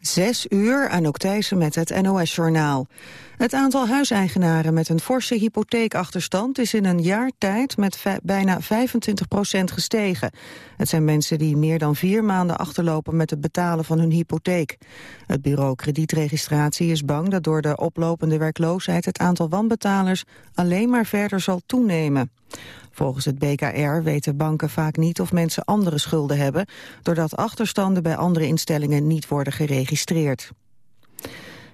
Zes uur, Anouk Thijssen met het NOS-journaal. Het aantal huiseigenaren met een forse hypotheekachterstand is in een jaar tijd met bijna 25 procent gestegen. Het zijn mensen die meer dan vier maanden achterlopen met het betalen van hun hypotheek. Het bureau kredietregistratie is bang dat door de oplopende werkloosheid het aantal wanbetalers alleen maar verder zal toenemen. Volgens het BKR weten banken vaak niet of mensen andere schulden hebben... doordat achterstanden bij andere instellingen niet worden geregistreerd.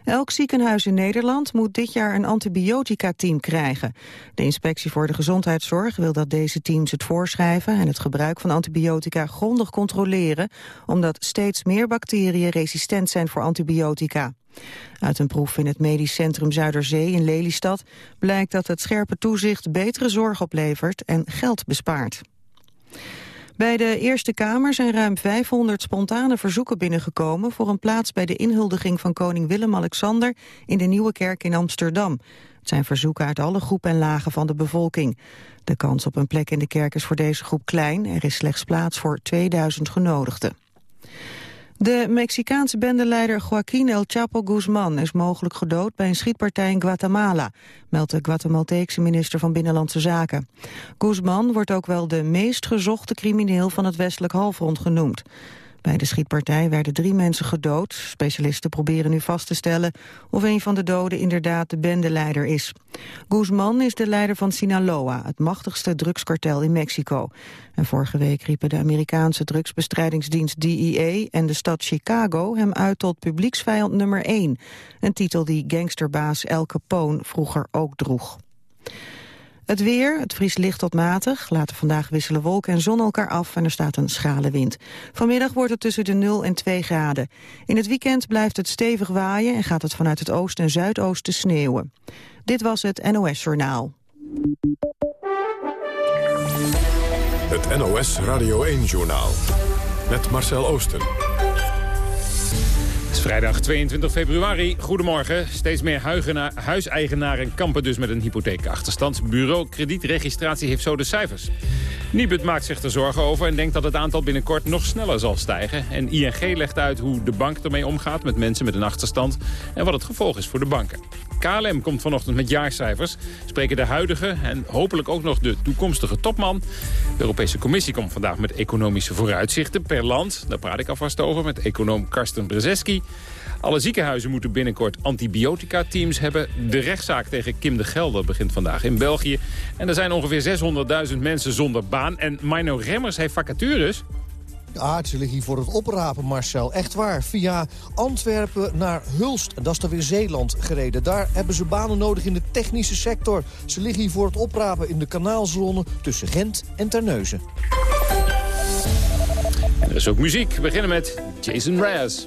Elk ziekenhuis in Nederland moet dit jaar een antibiotica-team krijgen. De Inspectie voor de Gezondheidszorg wil dat deze teams het voorschrijven... en het gebruik van antibiotica grondig controleren... omdat steeds meer bacteriën resistent zijn voor antibiotica. Uit een proef in het Medisch Centrum Zuiderzee in Lelystad blijkt dat het scherpe toezicht betere zorg oplevert en geld bespaart. Bij de Eerste Kamer zijn ruim 500 spontane verzoeken binnengekomen voor een plaats bij de inhuldiging van koning Willem-Alexander in de Nieuwe Kerk in Amsterdam. Het zijn verzoeken uit alle groepen en lagen van de bevolking. De kans op een plek in de kerk is voor deze groep klein. Er is slechts plaats voor 2000 genodigden. De Mexicaanse bendeleider Joaquín El Chapo Guzman is mogelijk gedood bij een schietpartij in Guatemala, meldt de Guatemalteekse minister van Binnenlandse Zaken. Guzman wordt ook wel de meest gezochte crimineel van het westelijk halfrond genoemd. Bij de schietpartij werden drie mensen gedood. Specialisten proberen nu vast te stellen of een van de doden inderdaad de bendeleider is. Guzman is de leider van Sinaloa, het machtigste drugskartel in Mexico. En vorige week riepen de Amerikaanse drugsbestrijdingsdienst DEA en de stad Chicago hem uit tot publieksvijand nummer 1. Een titel die gangsterbaas El Capone vroeger ook droeg. Het weer, het vriest licht tot matig. Later vandaag wisselen wolken en zon elkaar af en er staat een schrale wind. Vanmiddag wordt het tussen de 0 en 2 graden. In het weekend blijft het stevig waaien en gaat het vanuit het oosten en zuidoosten sneeuwen. Dit was het NOS Journaal. Het NOS Radio 1 Journaal. Met Marcel Oosten vrijdag 22 februari. Goedemorgen. Steeds meer huiseigenaren kampen dus met een hypotheekachterstand. Bureau kredietregistratie heeft zo de cijfers. Nibud maakt zich er zorgen over en denkt dat het aantal binnenkort nog sneller zal stijgen. En ING legt uit hoe de bank ermee omgaat met mensen met een achterstand... en wat het gevolg is voor de banken. KLM komt vanochtend met jaarcijfers. Spreken de huidige en hopelijk ook nog de toekomstige topman. De Europese Commissie komt vandaag met economische vooruitzichten per land. Daar praat ik alvast over met econoom Karsten Brzeski. Alle ziekenhuizen moeten binnenkort antibiotica-teams hebben. De rechtszaak tegen Kim de Gelder begint vandaag in België. En er zijn ongeveer 600.000 mensen zonder baan. En Mino Remmers heeft vacatures. Ze liggen hier voor het oprapen, Marcel. Echt waar. Via Antwerpen naar Hulst, dat is dan weer Zeeland, gereden. Daar hebben ze banen nodig in de technische sector. Ze liggen hier voor het oprapen in de kanaalzone tussen Gent en Terneuzen. En er is ook muziek. We beginnen met Jason Mraz.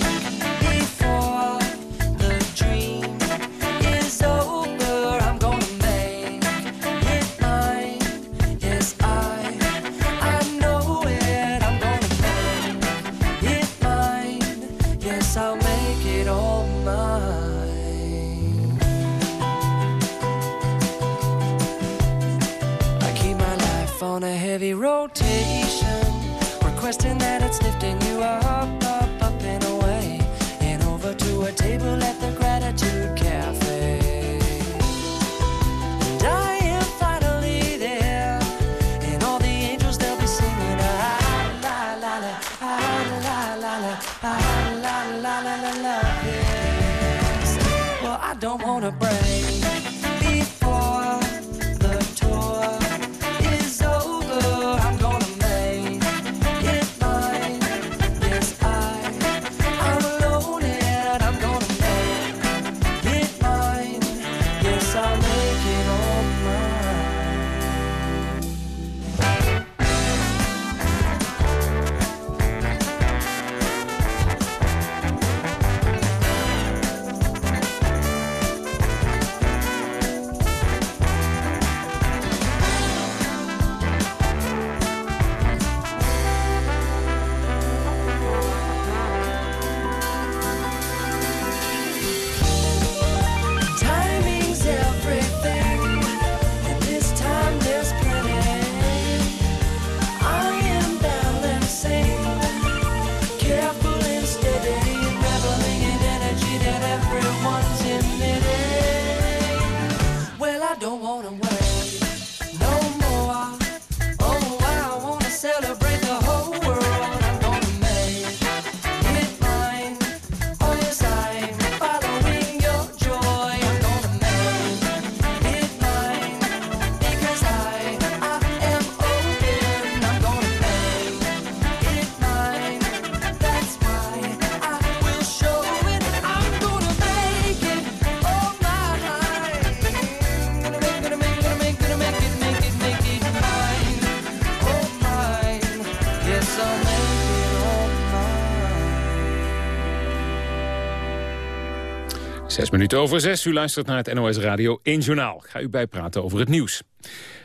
Zes minuten over zes. U luistert naar het NOS Radio 1 Journaal. Ik ga u bijpraten over het nieuws.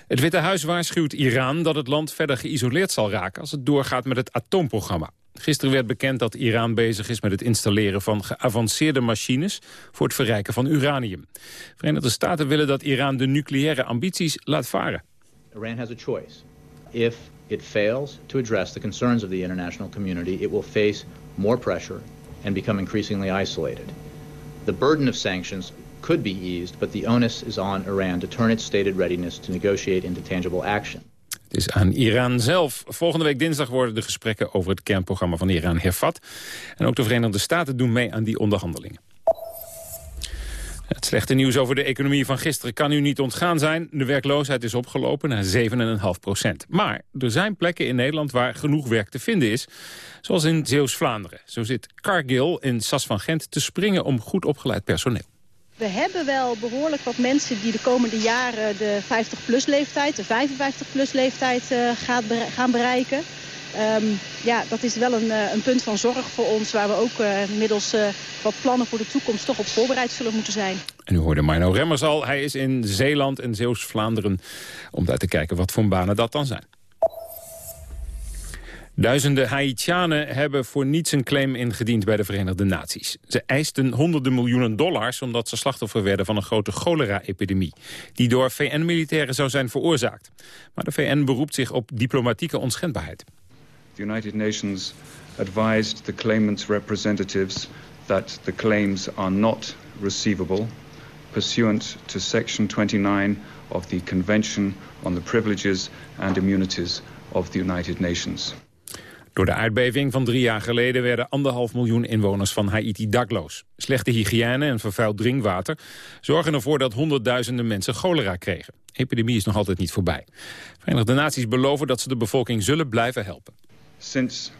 Het Witte Huis waarschuwt Iran dat het land verder geïsoleerd zal raken... als het doorgaat met het atoomprogramma. Gisteren werd bekend dat Iran bezig is met het installeren van geavanceerde machines... voor het verrijken van uranium. De Verenigde Staten willen dat Iran de nucleaire ambities laat varen. Iran has a choice. If it fails to address the concerns of the international community... it will face more pressure and become increasingly isolated. The burden of sanctions could be eased, but the onus is on Iran to turn its stated readiness to negotiate into tangible action. Het is aan Iran zelf. Volgende week dinsdag worden de gesprekken over het kernprogramma van Iran hervat. En ook de Verenigde Staten doen mee aan die onderhandelingen. Het slechte nieuws over de economie van gisteren kan u niet ontgaan zijn. De werkloosheid is opgelopen naar 7,5 procent. Maar er zijn plekken in Nederland waar genoeg werk te vinden is. Zoals in Zeeuws-Vlaanderen. Zo zit Cargill in Sas van Gent te springen om goed opgeleid personeel. We hebben wel behoorlijk wat mensen die de komende jaren de 50-plus leeftijd, de 55-plus leeftijd uh, gaan bereiken. Um, ja, dat is wel een, uh, een, punt van zorg voor ons... waar we ook uh, middels uh, wat plannen voor de toekomst toch op voorbereid zullen moeten zijn. En u hoorde Marno Remmers al. Hij is in Zeeland en Zeeuws-Vlaanderen... om daar te kijken wat voor banen dat dan zijn. Duizenden Haitianen hebben voor niets een claim ingediend bij de Verenigde Naties. Ze eisten honderden miljoenen dollars omdat ze slachtoffer werden van een grote cholera-epidemie. Die door VN-militairen zou zijn veroorzaakt. Maar de VN beroept zich op diplomatieke onschendbaarheid. The United Nations advised the claimants' representatives that the claims are not receivable pursuant to Section 29 of the Convention on the Privileges and Immunities of the United Nations. Door de aardbeving van drie jaar geleden werden anderhalf miljoen inwoners van Haiti dakloos. Slechte hygiëne en vervuild drinkwater zorgen ervoor dat honderdduizenden mensen cholera kregen. De epidemie is nog altijd niet voorbij. De Verenigde Naties beloven dat ze de bevolking zullen blijven helpen. Since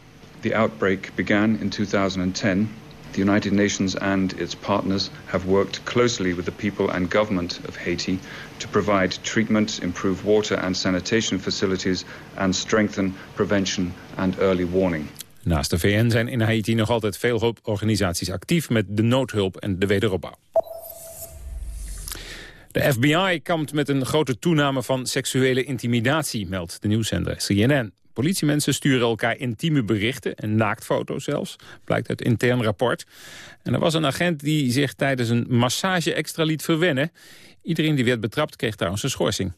the outbreak began in 2010, the United Nations and its partners have worked closely with the people and government of Haiti to provide treatment, improve water and sanitation facilities and strengthen prevention and early warning. Naast de VN zijn in Haiti nog altijd veel hulporganisaties actief met de noodhulp en de wederopbouw. De FBI kampt met een grote toename van seksuele intimidatie, meldt de nieuwszender CNN. Politiemensen sturen elkaar intieme berichten en naaktfoto's zelfs. Blijkt uit intern rapport. En er was een agent die zich tijdens een massage extra liet verwennen. Iedereen die werd betrapt kreeg trouwens een schorsing.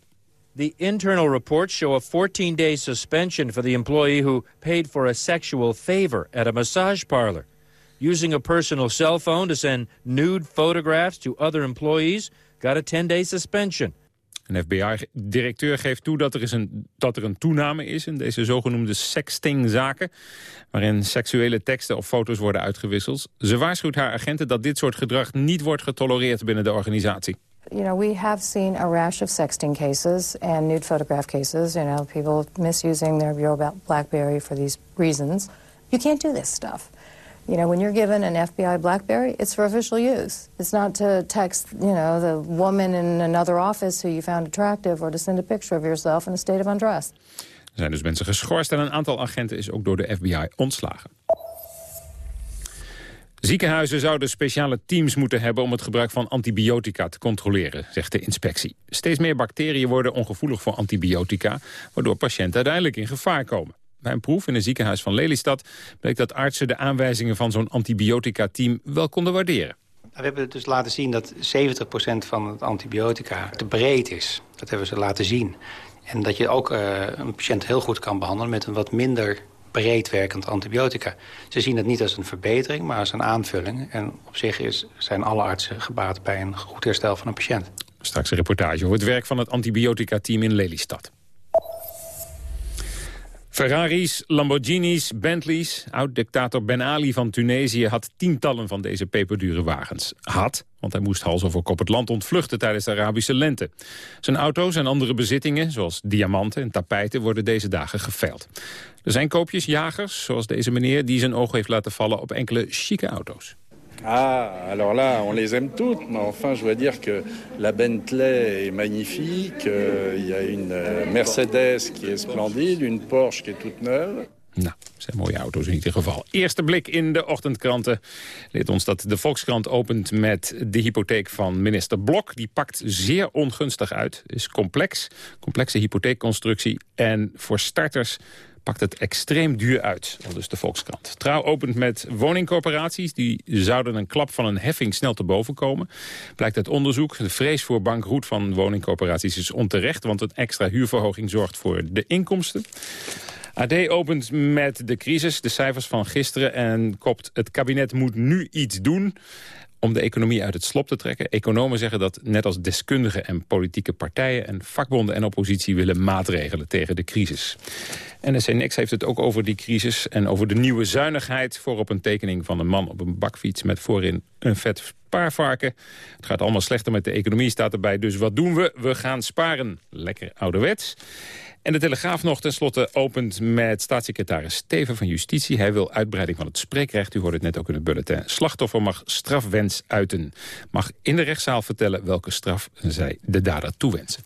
The internal reports show a 14-day suspension for the employee who paid for a sexual favor at a massage parlor. Using a personal cell phone to send nude photographs to other employees got a 10-day suspension. Een FBI-directeur geeft toe dat er, is een, dat er een toename is in deze zogenoemde sexting-zaken, waarin seksuele teksten of foto's worden uitgewisseld. Ze waarschuwt haar agenten dat dit soort gedrag niet wordt getolereerd binnen de organisatie. You know, we have seen a rash of sexting cases and nude photograph cases. You know, people misusing their BlackBerry for these reasons. You can't do this stuff. You know, when you're given an FBI BlackBerry, it's for official use. It's not to text, you know, the woman in another office who you found attractive or to send a picture of yourself in a state of undress. Er zijn dus mensen geschorst en een aantal agenten is ook door de FBI ontslagen. Ziekenhuizen zouden speciale teams moeten hebben om het gebruik van antibiotica te controleren, zegt de inspectie. Steeds meer bacteriën worden ongevoelig voor antibiotica, waardoor patiënten uiteindelijk in gevaar komen. Bij een proef in een ziekenhuis van Lelystad bleek dat artsen de aanwijzingen van zo'n antibiotica-team wel konden waarderen. We hebben dus laten zien dat 70% van het antibiotica te breed is. Dat hebben ze laten zien. En dat je ook uh, een patiënt heel goed kan behandelen met een wat minder breed werkend antibiotica. Ze zien het niet als een verbetering, maar als een aanvulling. En op zich is, zijn alle artsen gebaat bij een goed herstel van een patiënt. Straks een reportage over het werk van het antibiotica-team in Lelystad. Ferraris, Lamborghinis, Bentleys. Oud-dictator Ben Ali van Tunesië had tientallen van deze peperdure wagens. Had, want hij moest hals over kop het land ontvluchten tijdens de Arabische lente. Zijn auto's en andere bezittingen, zoals diamanten en tapijten, worden deze dagen geveild. Er zijn koopjesjagers, zoals deze meneer, die zijn oog heeft laten vallen op enkele chique auto's. Ah, alors là, on les aime toutes, mais enfin, je dois dire que la Bentley est magnifique, euh, il y a une euh, Mercedes qui est splendide, une Porsche qui est toute neuve. Nou, zijn mooie auto's in ieder geval. Eerste blik in de ochtendkranten. Leert ons dat de Volkskrant opent met de hypotheek van minister Blok. Die pakt zeer ongunstig uit. Is complex, complexe hypotheekconstructie. En voor starters pakt het extreem duur uit, al dus de Volkskrant. Trouw opent met woningcorporaties. Die zouden een klap van een heffing snel te boven komen. Blijkt uit onderzoek. De vrees voor bankroet van woningcorporaties is onterecht... want een extra huurverhoging zorgt voor de inkomsten. AD opent met de crisis, de cijfers van gisteren... en kopt het kabinet moet nu iets doen om de economie uit het slop te trekken. Economen zeggen dat net als deskundigen en politieke partijen... en vakbonden en oppositie willen maatregelen tegen de crisis. NSC heeft het ook over die crisis en over de nieuwe zuinigheid... voor op een tekening van een man op een bakfiets met voorin een vet paarvarken. Het gaat allemaal slechter met de economie, staat erbij. Dus wat doen we? We gaan sparen. Lekker ouderwets. En de Telegraaf nog tenslotte opent met staatssecretaris Steven van Justitie. Hij wil uitbreiding van het spreekrecht. U hoorde het net ook in het bulletin. Slachtoffer mag strafwens uiten. Mag in de rechtszaal vertellen welke straf zij de dader toewensen.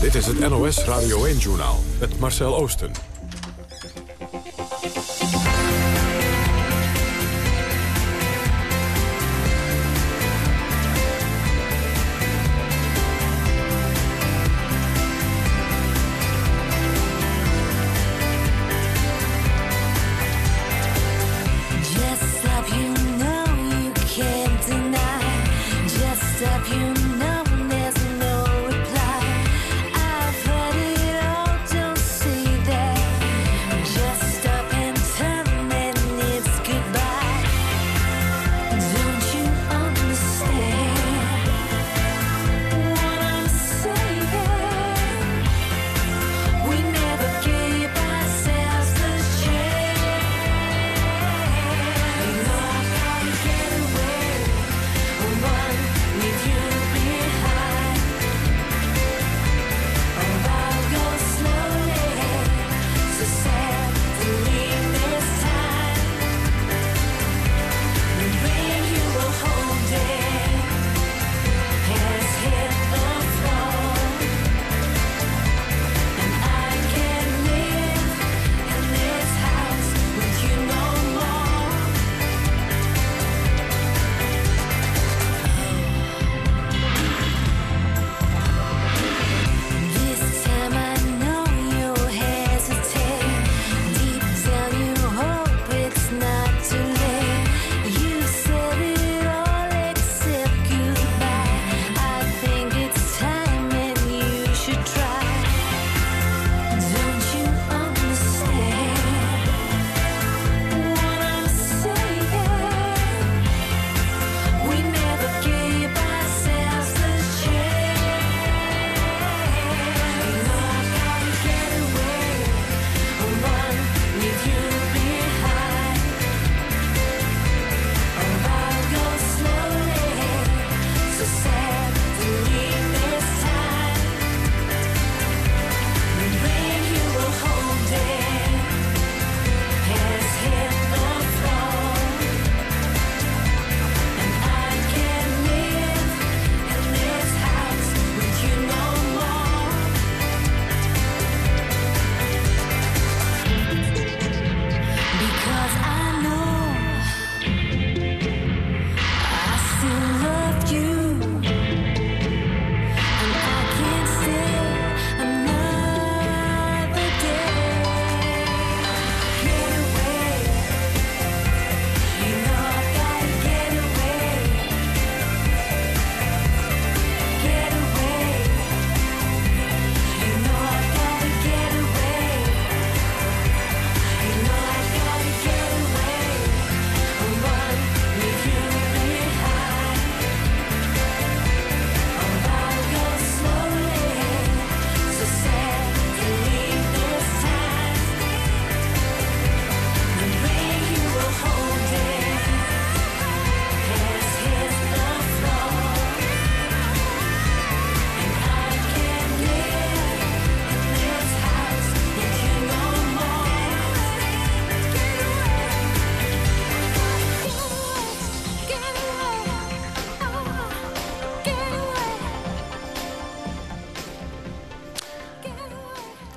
Dit is het NOS Radio 1-journaal met Marcel Oosten.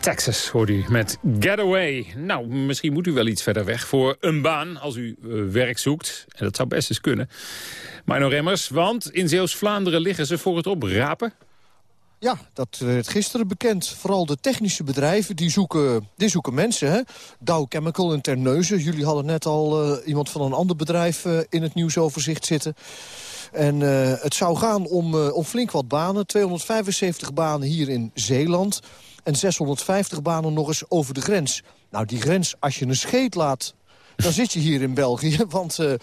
Texas hoort u met Getaway. Nou, misschien moet u wel iets verder weg voor een baan als u uh, werk zoekt. En dat zou best eens kunnen. Maar nog Remmers, want in Zeeuws-Vlaanderen liggen ze voor het oprapen. Ja, dat werd gisteren bekend. Vooral de technische bedrijven, die zoeken, die zoeken mensen. Hè? Dow Chemical in Terneuzen. Jullie hadden net al uh, iemand van een ander bedrijf in het nieuwsoverzicht zitten. En het zou gaan om, om flink wat banen. 275 banen hier in Zeeland. En 650 banen nog eens over de grens. Nou, die grens, als je een scheet laat dan zit je hier in België. Want uh,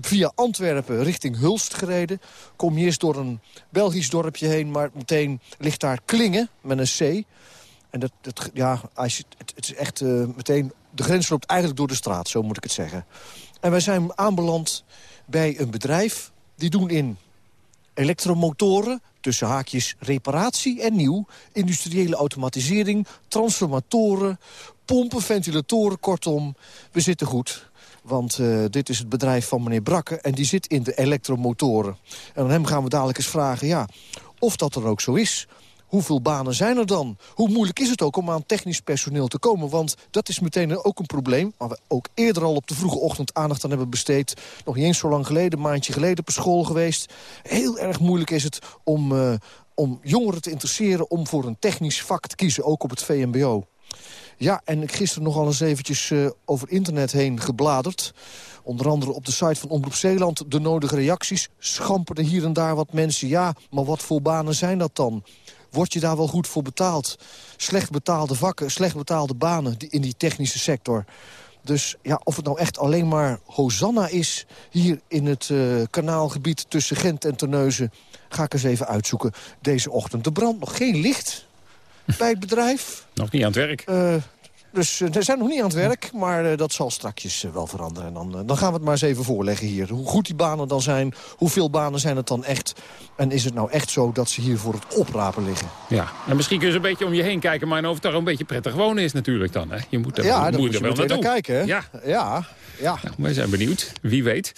via Antwerpen richting Hulst gereden... kom je eerst door een Belgisch dorpje heen... maar meteen ligt daar Klingen met een C. En dat, dat, ja, als je, het, het is echt uh, meteen... De grens loopt eigenlijk door de straat, zo moet ik het zeggen. En wij zijn aanbeland bij een bedrijf... die doen in elektromotoren, tussen haakjes reparatie en nieuw... industriële automatisering, transformatoren, pompen, ventilatoren, kortom. We zitten goed. Want uh, dit is het bedrijf van meneer Brakke en die zit in de elektromotoren. En aan hem gaan we dadelijk eens vragen ja, of dat er ook zo is. Hoeveel banen zijn er dan? Hoe moeilijk is het ook om aan technisch personeel te komen? Want dat is meteen ook een probleem... waar we ook eerder al op de vroege ochtend aandacht aan hebben besteed. Nog niet eens zo lang geleden, een maandje geleden per school geweest. Heel erg moeilijk is het om, uh, om jongeren te interesseren... om voor een technisch vak te kiezen, ook op het VMBO. Ja, en ik gisteren nog al eens eventjes uh, over internet heen gebladerd. Onder andere op de site van Omroep Zeeland de nodige reacties. Schamperden hier en daar wat mensen. Ja, maar wat voor banen zijn dat dan? Word je daar wel goed voor betaald? Slecht betaalde vakken, slecht betaalde banen in die technische sector. Dus ja, of het nou echt alleen maar Hosanna is... hier in het uh, kanaalgebied tussen Gent en Terneuzen... ga ik eens even uitzoeken deze ochtend. Er brandt nog geen licht bij het bedrijf. Nog niet aan het werk. Uh, dus uh, we zijn nog niet aan het werk, maar uh, dat zal strakjes wel veranderen. En dan, dan gaan we het maar eens even voorleggen hier. Hoe goed die banen dan zijn, hoeveel banen zijn het dan echt... en is het nou echt zo dat ze hier voor het oprapen liggen? Ja, en misschien kun je een beetje om je heen kijken... maar of het daar een beetje prettig wonen is natuurlijk dan. Hè? Je moet er, ja, moet moet er wel naar kijken. Hè? Ja. ja. Ja. Nou, wij zijn benieuwd, wie weet.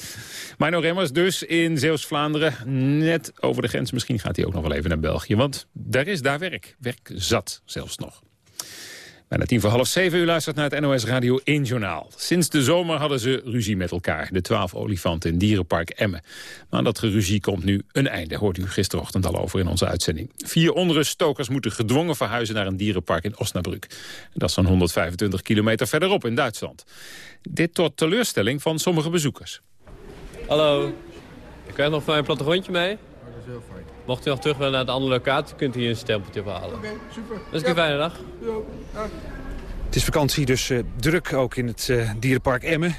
Mino Remmers dus in Zeeuws-Vlaanderen. Net over de grens. Misschien gaat hij ook nog wel even naar België. Want daar is daar werk. Werk zat zelfs nog. Bijna tien voor half zeven, u luistert naar het NOS Radio 1 Journaal. Sinds de zomer hadden ze ruzie met elkaar, de twaalf olifanten in Dierenpark Emmen. Maar aan dat geruzie komt nu een einde, hoort u gisterochtend al over in onze uitzending. Vier onruststokers moeten gedwongen verhuizen naar een dierenpark in Osnabrück. Dat is zo'n 125 kilometer verderop in Duitsland. Dit tot teleurstelling van sommige bezoekers. Hallo, ik krijg nog mijn plattegrondje mee. dat is heel fijn. Mocht u nog terug willen naar de andere locatie, kunt u hier een stempeltje ophalen. Oké, super. Dat is een fijne dag. Het is vakantie, dus uh, druk ook in het uh, dierenpark Emmen.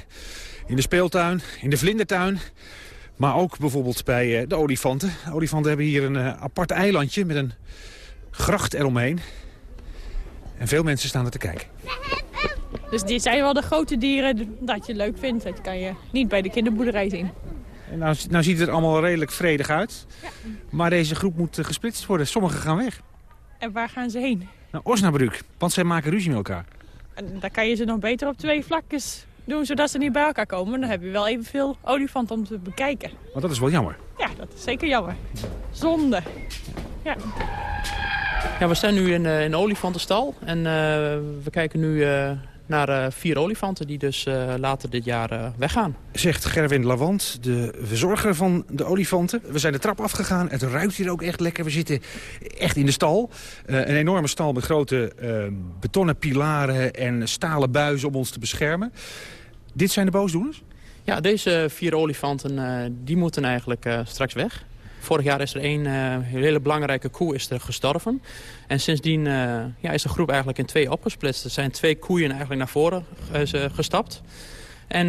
In de speeltuin, in de vlindertuin. Maar ook bijvoorbeeld bij uh, de olifanten. De olifanten hebben hier een apart eilandje met een gracht eromheen. En veel mensen staan er te kijken. Dus dit zijn wel de grote dieren dat je leuk vindt. Dat kan je niet bij de kinderboerderij zien. En nou, nou ziet het er allemaal redelijk vredig uit. Ja. Maar deze groep moet gesplitst worden. Sommigen gaan weg. En waar gaan ze heen? Naar Osnabrück, want zij maken ruzie met elkaar. En dan kan je ze nog beter op twee vlakjes doen, zodat ze niet bij elkaar komen. Dan heb je wel evenveel olifanten om te bekijken. Maar dat is wel jammer. Ja, dat is zeker jammer. Zonde. Ja. Ja, we staan nu in, uh, in de olifantenstal. En uh, we kijken nu uh, naar uh, vier olifanten die dus uh, later dit jaar uh, weggaan. Zegt Gerwin Lavant, de verzorger van de olifanten. We zijn de trap afgegaan. Het ruikt hier ook echt lekker. We zitten echt in de stal. een enorme stal met grote betonnen pilaren en stalen buizen om ons te beschermen. Dit zijn de boosdoeners? Ja, deze vier olifanten die moeten eigenlijk straks weg. Vorig jaar is er één uh, hele belangrijke koe is er gestorven. En sindsdien uh, ja, is de groep eigenlijk in twee opgesplitst. Er zijn twee koeien eigenlijk naar voren uh, gestapt. En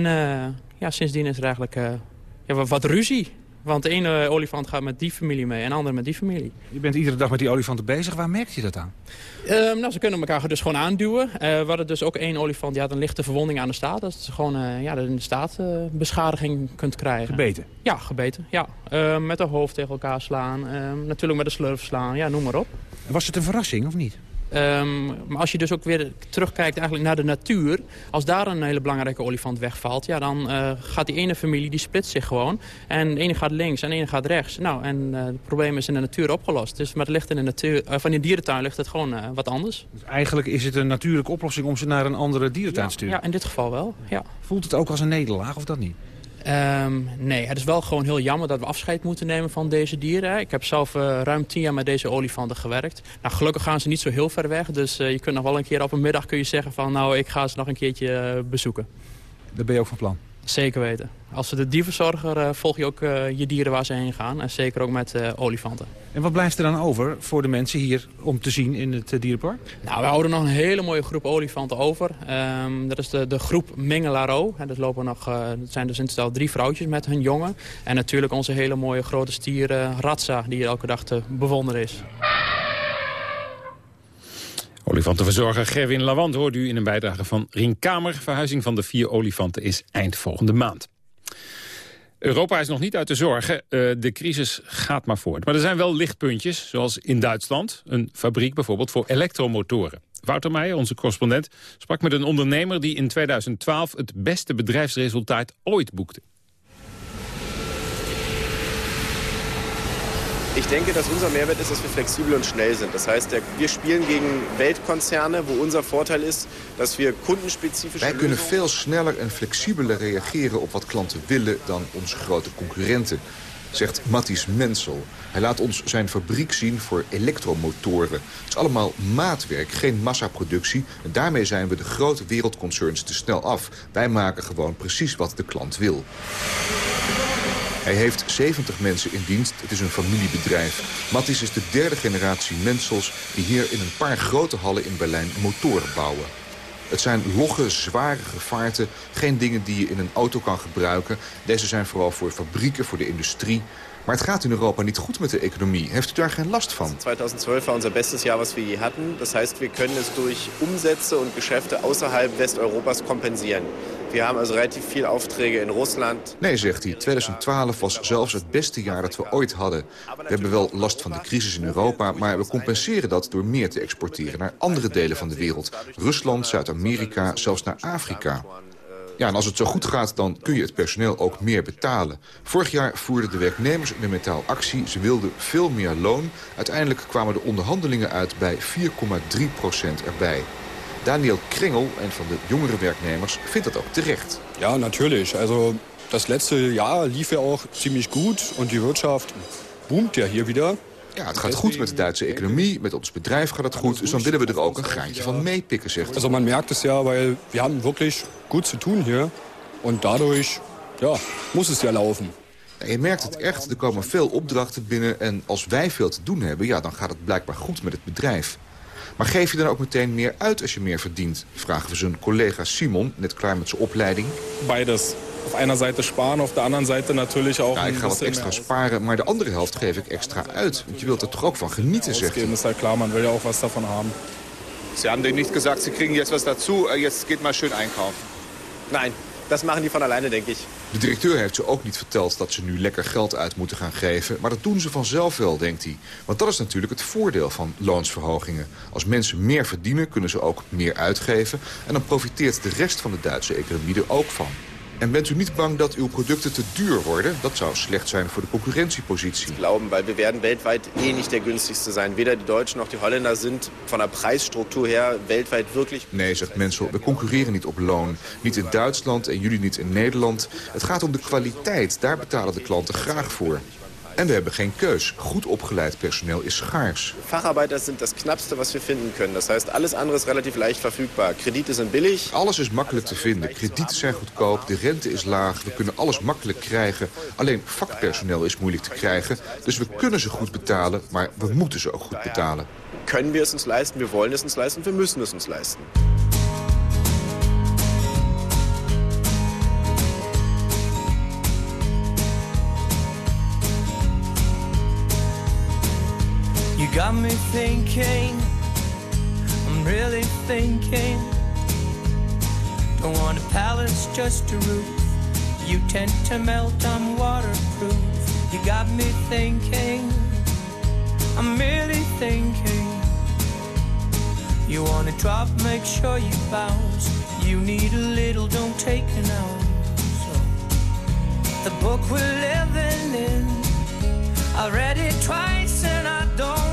ja, sindsdien is er eigenlijk ja, wat ruzie. Want de ene olifant gaat met die familie mee en de andere met die familie. Je bent iedere dag met die olifanten bezig. Waar merk je dat aan? Um, nou, ze kunnen elkaar dus gewoon aanduwen. Uh, we hadden dus ook één olifant die had een lichte verwonding aan de staart. Dat je gewoon uh, ja, in de staat uh, beschadiging kunt krijgen. Gebeten? Ja, gebeten. Ja. Uh, met de hoofd tegen elkaar slaan. natuurlijk met de slurf slaan. Ja, noem maar op. Was het een verrassing of niet? Ehm, maar als je dus ook weer terugkijkt eigenlijk naar de natuur... als daar een hele belangrijke olifant wegvalt... Ja, dan uh, gaat die ene familie, die splitst zich gewoon. En de ene gaat links en de ene gaat rechts. Nou, en uh, het probleem is in de natuur opgelost. Dus, maar het ligt in de, natuur, uh, van de dierentuin ligt het gewoon wat anders. Dus eigenlijk is het een natuurlijke oplossing om ze naar een andere dierentuin te sturen? Ja, in dit geval wel, ja. Voelt het ook als een nederlaag of dat niet? Um, nee, het is wel gewoon heel jammer dat we afscheid moeten nemen van deze dieren. Ik heb zelf uh, ruim tien jaar met deze olifanten gewerkt. Nou, gelukkig gaan ze niet zo heel ver weg. Dus uh, je kunt nog wel een keer op een middag kun je zeggen van... nou, ik ga ze nog een keertje uh, bezoeken. Daar ben je ook van plan? Zeker weten. Als de dierverzorger uh, volg je ook uh, je dieren waar ze heen gaan. En zeker ook met uh, olifanten. En wat blijft er dan over voor de mensen hier om te zien in het dierenpark? Nou, we houden nog een hele mooie groep olifanten over. Um, dat is de, de groep Mengelaro. En dat, lopen nog, dat zijn dus in totaal drie vrouwtjes met hun jongen. En natuurlijk onze hele mooie grote stier Ratsa, die hier elke dag te bewonderen is. Olifantenverzorger Gerwin Lawand hoort u in een bijdrage van Rien Kamer. Verhuizing van de vier olifanten is eind volgende maand. Europa is nog niet uit de zorgen. Uh, de crisis gaat maar voort. Maar er zijn wel lichtpuntjes, zoals in Duitsland. Een fabriek bijvoorbeeld voor elektromotoren. Wouter Meijer, onze correspondent, sprak met een ondernemer... die in 2012 het beste bedrijfsresultaat ooit boekte. Ich denke, dass unser Mehrwert ist, dass wir flexibel und schnell sind. Das heißt, wir spielen gegen Weltkonzerne, wo unser Vorteil ist, dass wir kundenspezifische... Wij kunnen veel sneller en flexibeler reageren op wat klanten willen dan onze grote concurrenten, zegt Matthijs Mensel. Hij laat ons zijn fabriek zien voor elektromotoren. Het is allemaal maatwerk, geen massaproductie. En daarmee zijn we de grote wereldconcerns te snel af. Wij maken gewoon precies wat de klant wil. Hij heeft 70 mensen in dienst. Het is een familiebedrijf. Mattis is de derde generatie Mensels die hier in een paar grote hallen in Berlijn motoren bouwen. Het zijn logge, zware gevaarten. Geen dingen die je in een auto kan gebruiken. Deze zijn vooral voor fabrieken, voor de industrie. Maar het gaat in Europa niet goed met de economie. Heeft u daar geen last van? 2012 war unser bestes Jahr, was wir je hatten. Das heißt, wir können es durch Umsätze und Geschäfte außerhalb Westeuropas kompensieren. Wir haben also relativ viel Aufträge in Rusland. Nee, zegt hij. 2012 was zelfs het beste jaar dat we ooit hadden. We hebben wel last van de crisis in Europa, maar we compenseren dat door meer te exporteren naar andere delen van de wereld. Rusland, Zuid-Amerika, zelfs naar Afrika. Ja, en als het zo goed gaat, dan kun je het personeel ook meer betalen. Vorig jaar voerden de werknemers de metaal actie. Ze wilden veel meer loon. Uiteindelijk kwamen de onderhandelingen uit bij 4,3 procent erbij. Daniel Kringel, een van de jongere werknemers, vindt dat ook terecht. Ja, natuurlijk. Also, das letzte Jahr lief ja auch ziemlich gut und die Wirtschaft boomt ja hier wieder. Ja, het gaat goed met de Duitse economie, met ons bedrijf gaat het goed. Dus dan willen we er ook een graantje van meepikken, zegt Also man merkt es ja, weil wir haben wirklich gut zu tun hier. Und dadurch, ja, muss es ja laufen. Ja, je merkt het echt, er komen veel opdrachten binnen... en als wij veel te doen hebben, ja, dan gaat het blijkbaar goed met het bedrijf. Maar geef je dan ook meteen meer uit als je meer verdient? Vragen we zijn collega Simon, net klaar met zijn opleiding. Beides. Op ene zijde sparen, op de andere zijde natuurlijk ook... Ja, ik ga wat extra sparen, maar de andere helft geef ik extra uit. Want je wilt er toch ook van genieten, zegt hij. is ja klar, man wil ja ook wat daarvan hebben. Ze hebben dir niet gezegd, ze krijgen jetzt was dazu, äh, jetzt geht maar schön einkaufen. Nein, dat machen die van alleine, denk ik. De directeur heeft ze ook niet verteld dat ze nu lekker geld uit moeten gaan geven. Maar dat doen ze vanzelf wel, denkt hij. Want dat is natuurlijk het voordeel van loonsverhogingen. Als mensen meer verdienen, kunnen ze ook meer uitgeven. En dan profiteert de rest van de Duitse economie er ook van. En bent u niet bang dat uw producten te duur worden? Dat zou slecht zijn voor de concurrentiepositie. Glauben, weil wir werden weltweit eh niet der günstigste zijn. Weder die Deutschen noch die Holländer sind von der Preisstruktur her weltweit wirklich... Nee, zegt Mensel, we concurreren niet op loon. Niet in Duitsland en jullie niet in Nederland. Het gaat om de kwaliteit. Daar betalen de klanten graag voor. En we hebben geen keus. Goed opgeleid personeel is schaars. Facharbeiter sind das knappste was wir finden können. Das heißt, alles andere is relatief leicht verfügbar. Kredieten zijn billig. Alles is makkelijk te vinden. Kredieten zijn goedkoop, de rente is laag. We kunnen alles makkelijk krijgen. Alleen vakpersoneel is moeilijk te krijgen. Dus we kunnen ze goed betalen, maar we moeten ze ook goed betalen. Kunnen we het ons leisten, we willen het ons leisten, we müssen het ons leisten. Got me thinking, I'm really thinking. Don't want a palace, just a roof. You tend to melt, I'm waterproof. You got me thinking, I'm really thinking. You wanna drop, make sure you bounce. You need a little, don't take an ounce. So, the book we're living in, I read it twice and I don't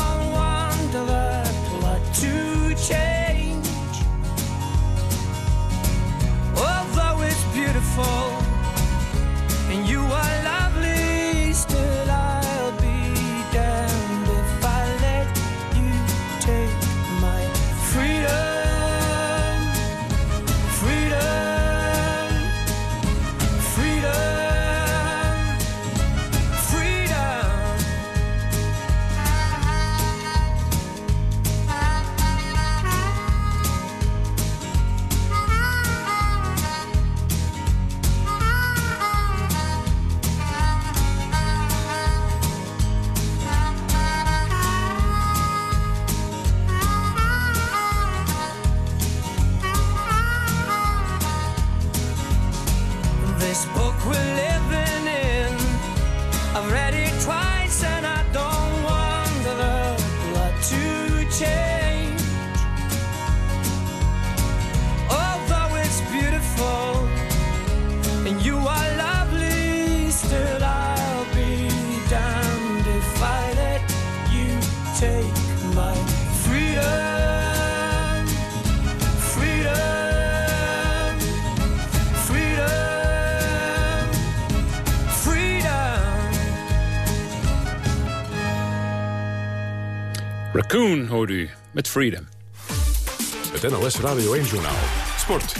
beautiful Raccoon hoorde u met Freedom. Het NOS Radio 1-journaal. Sport.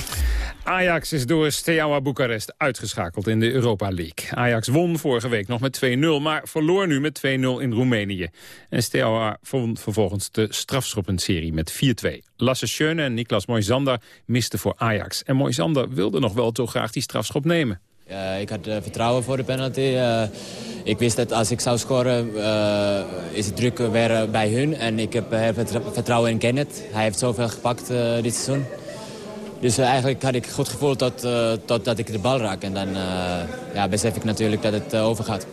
Ajax is door Steaua Boekarest uitgeschakeld in de Europa League. Ajax won vorige week nog met 2-0, maar verloor nu met 2-0 in Roemenië. En Steaua won vervolgens de strafschoppenserie met 4-2. Lasse Schöne en Niklas Moisander misten voor Ajax. En Moisander wilde nog wel zo graag die strafschop nemen. Ja, ik had eh, vertrouwen voor de penalty. Eh, ik wist dat als ik zou scoren, eh, is het druk weer eh, bij hun. En ik heb vertrouwen in Kenneth. Hij heeft zoveel gepakt eh, dit seizoen. Dus eh, eigenlijk had ik goed gevoel tot, eh, totdat ik de bal raak. En dan eh, ja, besef ik natuurlijk dat het eh, overgaat.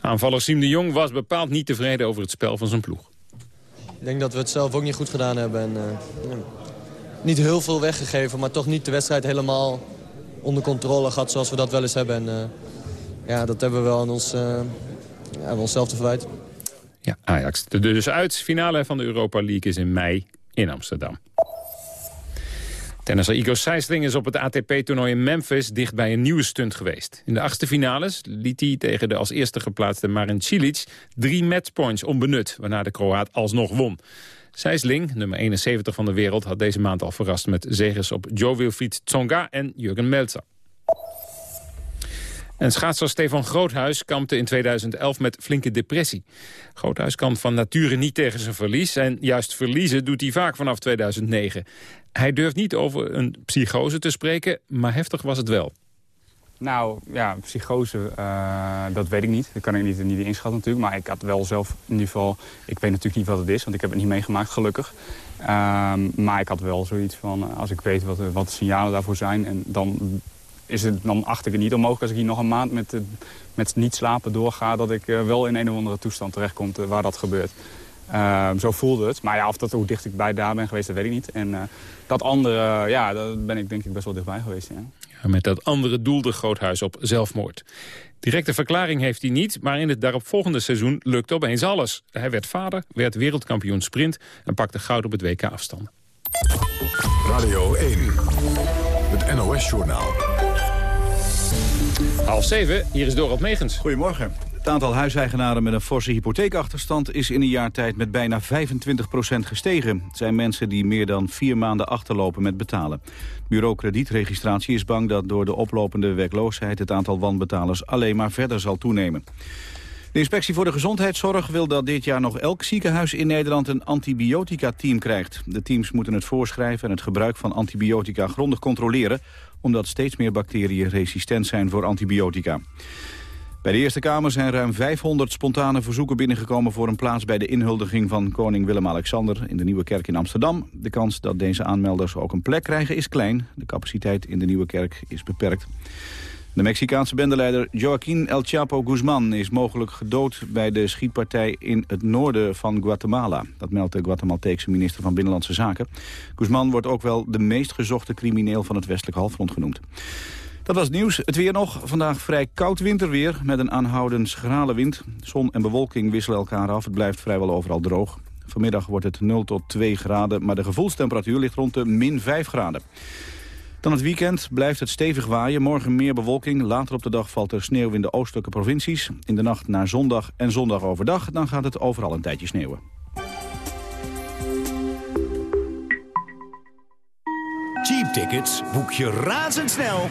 Aanvaller Siem de Jong was bepaald niet tevreden over het spel van zijn ploeg. Ik denk dat we het zelf ook niet goed gedaan hebben. En, eh, ja, niet heel veel weggegeven, maar toch niet de wedstrijd helemaal onder controle gehad zoals we dat wel eens hebben. En eh, ja, dat hebben we wel aan ons, eh, ja, onszelf te verwijten. Ja, Ajax er dus uit. Finale van de Europa League is in mei in Amsterdam. Tennisser Igor Sijsling is op het ATP-toernooi in Memphis dicht bij een nieuwe stunt geweest. In de achtste finales liet hij tegen de als eerste geplaatste Marin Cilic drie matchpoints onbenut, waarna de Kroaat alsnog won. Sijsling, nummer 71 van de wereld, had deze maand al verrast met zegens op Joe Wilfried Tsonga en Jurgen Melzer. En schaatser Stefan Groothuis kampte in 2011 met flinke depressie. Groothuis kan van nature niet tegen zijn verlies... en juist verliezen doet hij vaak vanaf 2009. Hij durft niet over een psychose te spreken, maar heftig was het wel. Nou, ja, psychose, eh, dat weet ik niet. Dat kan ik niet, niet inschatten natuurlijk. Maar ik had wel zelf in ieder geval... Ik weet natuurlijk niet wat het is, want ik heb het niet meegemaakt, gelukkig. Ehm, maar ik had wel zoiets van, als ik weet wat, wat de signalen daarvoor zijn... En dan, is het, dan acht ik het niet onmogelijk als ik hier nog een maand met, eh, met niet slapen doorga... dat ik eh, wel in een of andere toestand terechtkom waar dat gebeurt. Ehm, zo voelde het. Maar ja, of dat, hoe dicht ik bij daar ben geweest, dat weet ik niet. En dat andere, ja, daar ben ik denk ik best wel dichtbij geweest, ja. Ja, Met dat andere doelde Groothuis op zelfmoord. Directe verklaring heeft hij niet, maar in het daaropvolgende seizoen lukte opeens alles. Hij werd vader, werd wereldkampioen sprint en pakte goud op het WK afstanden. Radio 1. Het NOS-journaal. Half zeven, hier is Dorot Megens. Goedemorgen. Het aantal huiseigenaren met een forse hypotheekachterstand is in een jaar tijd met bijna 25% gestegen. Het zijn mensen die meer dan vier maanden achterlopen met betalen. Bureau kredietregistratie is bang dat door de oplopende werkloosheid het aantal wanbetalers alleen maar verder zal toenemen. De Inspectie voor de Gezondheidszorg wil dat dit jaar nog elk ziekenhuis in Nederland een antibiotica-team krijgt. De teams moeten het voorschrijven en het gebruik van antibiotica grondig controleren, omdat steeds meer bacteriën resistent zijn voor antibiotica. Bij de Eerste Kamer zijn ruim 500 spontane verzoeken binnengekomen voor een plaats bij de inhuldiging van koning Willem-Alexander in de Nieuwe Kerk in Amsterdam. De kans dat deze aanmelders ook een plek krijgen is klein. De capaciteit in de Nieuwe Kerk is beperkt. De Mexicaanse bendeleider Joaquín El Chapo Guzman is mogelijk gedood bij de schietpartij in het noorden van Guatemala. Dat meldt de Guatemalteekse minister van Binnenlandse Zaken. Guzman wordt ook wel de meest gezochte crimineel van het westelijk halfrond genoemd. Dat was het nieuws. Het weer nog. Vandaag vrij koud winterweer met een aanhoudend schrale wind. Zon en bewolking wisselen elkaar af. Het blijft vrijwel overal droog. Vanmiddag wordt het 0 tot 2 graden, maar de gevoelstemperatuur ligt rond de min 5 graden. Dan het weekend blijft het stevig waaien. Morgen meer bewolking. Later op de dag valt er sneeuw in de oostelijke provincies. In de nacht naar zondag en zondag overdag dan gaat het overal een tijdje sneeuwen. Cheap tickets boek je razendsnel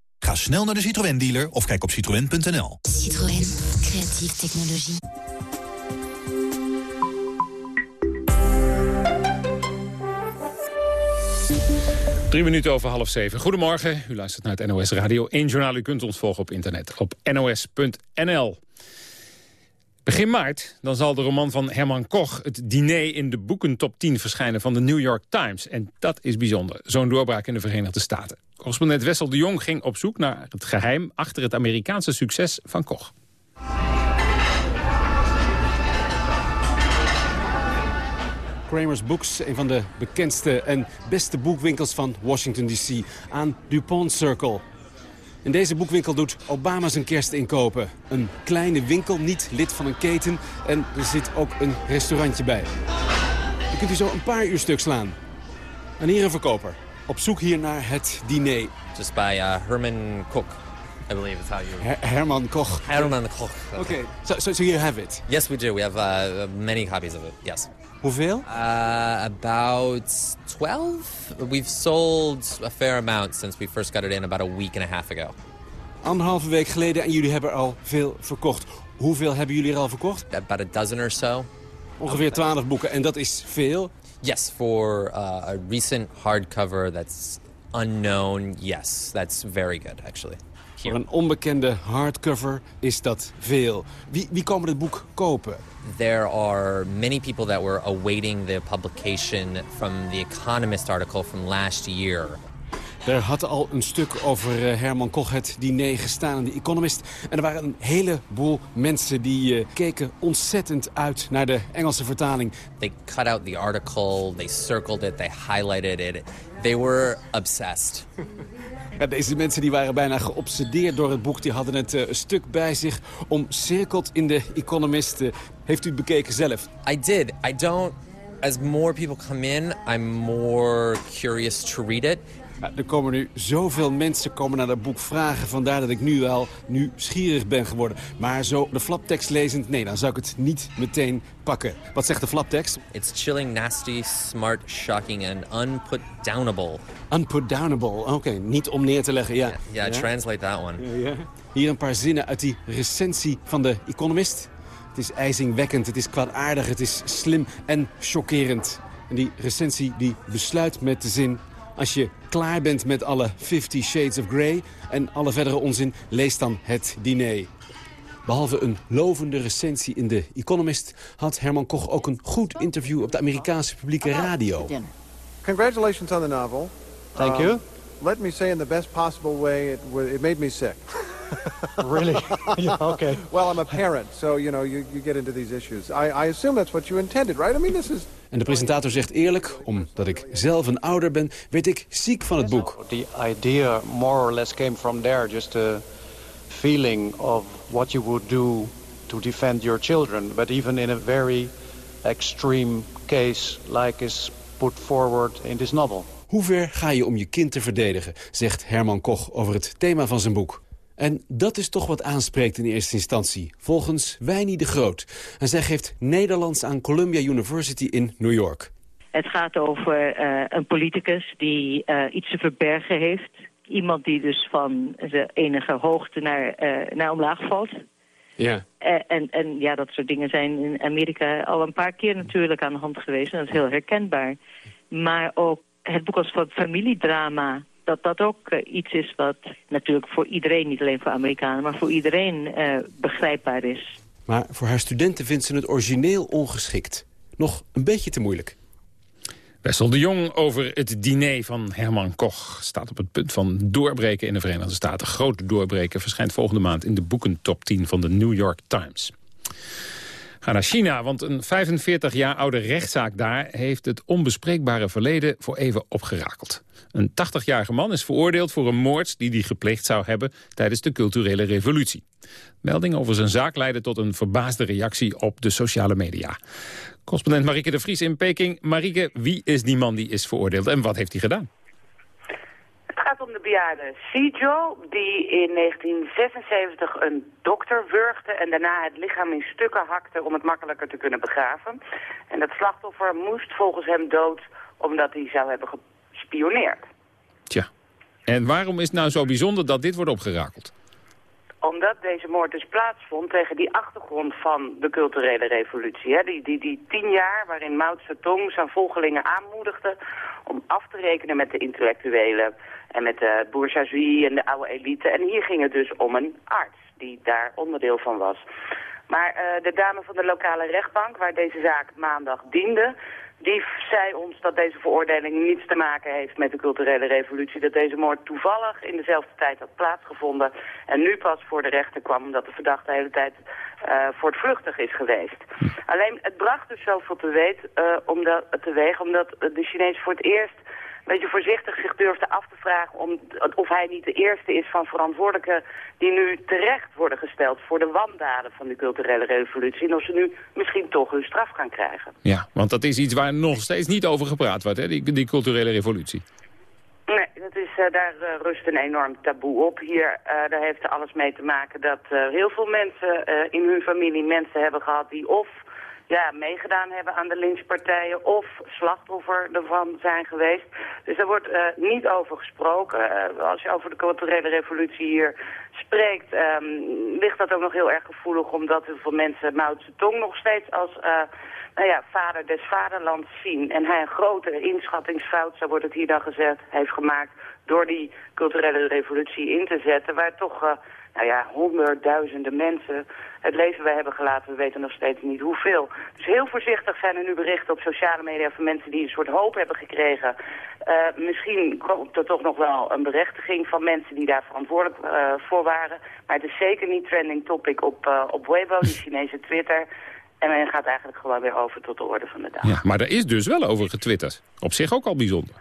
Ga snel naar de Citroën dealer of kijk op citroën.nl. Citroën, creatieve technologie. Drie minuten over half zeven. Goedemorgen, u luistert naar het NOS Radio 1 Journaal. U kunt ons volgen op internet op nos.nl. Begin maart dan zal de roman van Herman Koch... het diner in de boekentop 10 verschijnen van de New York Times. En dat is bijzonder, zo'n doorbraak in de Verenigde Staten. Correspondent Wessel de Jong ging op zoek naar het geheim... achter het Amerikaanse succes van Koch. Kramer's Books, een van de bekendste en beste boekwinkels van Washington D.C. aan DuPont Circle. In deze boekwinkel doet Obama zijn kerstinkopen. Een kleine winkel, niet lid van een keten. En er zit ook een restaurantje bij. Je kunt hier zo een paar uur stuk slaan. En hier een verkoper. Op zoek hier naar het diner. Just by uh, Herman Koch. I believe it's how you... Her Herman Koch. Herman Koch. Okay, so, so, so you have it? Yes, we do. We have uh, many copies of it, yes. Hoeveel? Uh, about 12. We've sold a fair amount since we first got it in about a week and a half ago. Anderhalve week geleden en jullie hebben al veel verkocht. Hoeveel hebben jullie er al verkocht? About a dozen or so. Ongeveer 12 boeken en dat is veel? Yes, for uh, a recent hardcover that's unknown, yes, that's very good actually. Voor een onbekende hardcover is dat veel. Wie, wie komen het boek kopen? There are many people that were awaiting the publication from the Economist article from last year. Er had al een stuk over eh, Herman Koch het diner gestaan in The Economist. En er waren een heleboel mensen die uh, keken ontzettend uit naar de Engelse vertaling. They cut out the article, they circled it, they highlighted it. They were obsessed. Ja, deze mensen die waren bijna geobsedeerd door het boek. Die hadden het uh, een stuk bij zich omcirkeld in The Economist. Uh, heeft u het bekeken zelf? I did. I don't... As more people come in, I'm more curious to read it. Ja, er komen nu zoveel mensen komen naar dat boek vragen. Vandaar dat ik nu al nieuwsgierig ben geworden. Maar zo de flaptekst lezend, nee, dan zou ik het niet meteen pakken. Wat zegt de flaptekst? It's chilling, nasty, smart, shocking and unputdownable. Unputdownable, oké. Niet om neer te leggen, ja. Yeah, translate that one. Ja, ja. Hier een paar zinnen uit die recensie van de Economist. Het is ijzingwekkend, het is kwaadaardig, het is slim en chockerend. En die recensie die besluit met de zin... Als je klaar bent met alle Fifty Shades of Grey en alle verdere onzin, lees dan het diner. Behalve een lovende recensie in The Economist... had Herman Koch ook een goed interview op de Amerikaanse publieke radio. Congratulations on the novel. Thank Um, you. Let me say in the best possible way, it, it made me sick. Really? Yeah, okay. Well, I'm a parent, so you know you, you get into these issues. I, I assume that's what you intended, right? I mean, this is En de presentator zegt eerlijk, omdat ik zelf een ouder ben... werd ik ziek van het boek. The idea more or less came from there, just a feeling of what you would do to defend your children. But even in a very extreme case like is put forward in this novel. Hoe ver ga je om je kind te verdedigen, zegt Herman Koch over het thema van zijn boek. En dat is toch wat aanspreekt in eerste instantie, volgens Wijnie de Groot. En zij geeft Nederlands aan Columbia University in New York. Het gaat over eh, een politicus die eh, iets te verbergen heeft. Iemand die dus van zijn enige hoogte naar, eh, naar omlaag valt. Ja. En, en ja, dat soort dingen zijn in Amerika al een paar keer natuurlijk aan de hand geweest. En dat is heel herkenbaar. Maar ook het boek als familiedrama... dat dat ook eh, iets is wat natuurlijk voor iedereen, niet alleen voor Amerikanen... maar voor iedereen eh, begrijpbaar is. Maar voor haar studenten vindt ze het origineel ongeschikt. Nog een beetje te moeilijk. Wessel de Jong over het diner van Herman Koch. Staat op het punt van doorbreken in de Verenigde Staten. Grote doorbreken verschijnt volgende maand in de boekentop 10 van de New York Times. Ga naar China, want een 45 jaar oude rechtszaak daar... heeft het onbespreekbare verleden voor even opgerakeld. Een 80-jarige man is veroordeeld voor een moord die hij gepleegd zou hebben... tijdens de culturele revolutie. Melding over zijn zaak leidde tot een verbaasde reactie op de sociale media. Correspondent Marieke de Vries in Peking. Marieke, wie is die man die is veroordeeld en wat heeft hij gedaan? Het gaat om de bejaarde Sijo, die in 1976 een dokter wurgde en daarna het lichaam in stukken hakte om het makkelijker te kunnen begraven. En dat slachtoffer moest volgens hem dood omdat hij zou hebben gespioneerd. Tja. En waarom is het nou zo bijzonder dat dit wordt opgerakeld? Omdat deze moord dus plaatsvond tegen die achtergrond van de culturele revolutie. Hè? Die, die, die tien jaar waarin Mao Zedong zijn volgelingen aanmoedigde om af te rekenen met de intellectuelen en met de bourgeoisie en de oude elite. En hier ging het dus om een arts die daar onderdeel van was. Maar eh, de dame van de lokale rechtbank, waar deze zaak maandag diende... die zei ons dat deze veroordeling niets te maken heeft met de culturele revolutie. Dat deze moord toevallig in dezelfde tijd had plaatsgevonden... en nu pas voor de rechter kwam omdat de verdachte de hele tijd uh, voortvluchtig is geweest. Alleen, het bracht dus zoveel te weet, uh, omdat, teweeg, omdat de Chinezen voor het eerst een beetje voorzichtig zich durfde af te vragen om, of hij niet de eerste is van verantwoordelijken die nu terecht worden gesteld voor de wandaden van de culturele revolutie. En of ze nu misschien toch hun straf gaan krijgen. Ja, want dat is iets waar nog steeds niet over gepraat wordt, hè? Die, die culturele revolutie. Nee, dat is, uh, daar uh, rust een enorm taboe op. Hier, uh, daar heeft alles mee te maken dat heel veel mensen in hun familie mensen hebben gehad die of ja, meegedaan hebben aan de lynchpartijen of slachtoffer ervan zijn geweest. Dus daar wordt uh, niet over gesproken. Uh, als je over de culturele revolutie hier spreekt, um, ligt dat ook nog heel erg gevoelig omdat heel veel mensen Mao Zedong nog steeds als uh, nou ja, vader des vaderlands zien. En hij een grote inschattingsfout, zo wordt het hier dan gezegd, heeft gemaakt door die culturele revolutie in te zetten, waar toch nou ja, honderdduizenden mensen het leven bij hebben gelaten. We weten nog steeds niet hoeveel. Dus heel voorzichtig zijn er nu berichten op sociale media van mensen die een soort hoop hebben gekregen. Uh, misschien komt er toch nog wel een berechtiging van mensen die daar verantwoordelijk uh, voor waren. Maar het is zeker niet trending topic op, uh, op Weibo, die Chinese Twitter. En men gaat eigenlijk gewoon weer over tot de orde van de dag. Ja, maar er is dus wel over getwitterd. Op zich ook al bijzonder.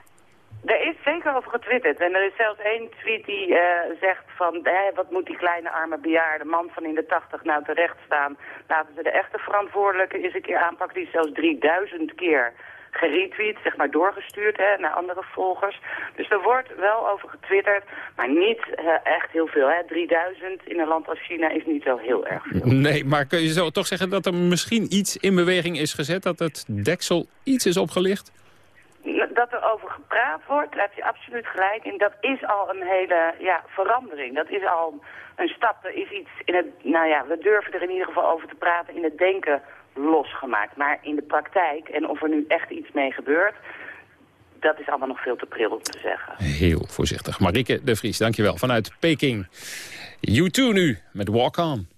Er is zeker over getwitterd. En er is zelfs één tweet die uh, zegt van... Wat moet die kleine arme bejaarde man van in de tachtig nou terecht staan? Laten ze de echte verantwoordelijke eens een keer aanpakken. Die is zelfs 3000 keer geretweet, zeg maar doorgestuurd hè, naar andere volgers. Dus er wordt wel over getwitterd, maar niet eh, echt heel veel. Hè. 3000 in een land als China is niet zo heel erg veel. Nee, maar kun je zo toch zeggen dat er misschien iets in beweging is gezet? Dat het deksel iets is opgelicht? Dat er over gepraat wordt, daar heb je absoluut gelijk in. Dat is al een hele ja, verandering. Dat is al een stap. Er is iets in het, nou ja, we durven er in ieder geval over te praten in het denken losgemaakt. Maar in de praktijk, en of er nu echt iets mee gebeurt, dat is allemaal nog veel te pril om te zeggen. Heel voorzichtig. Marike de Vries, dankjewel. Vanuit Peking. U2 nu, met Walk On.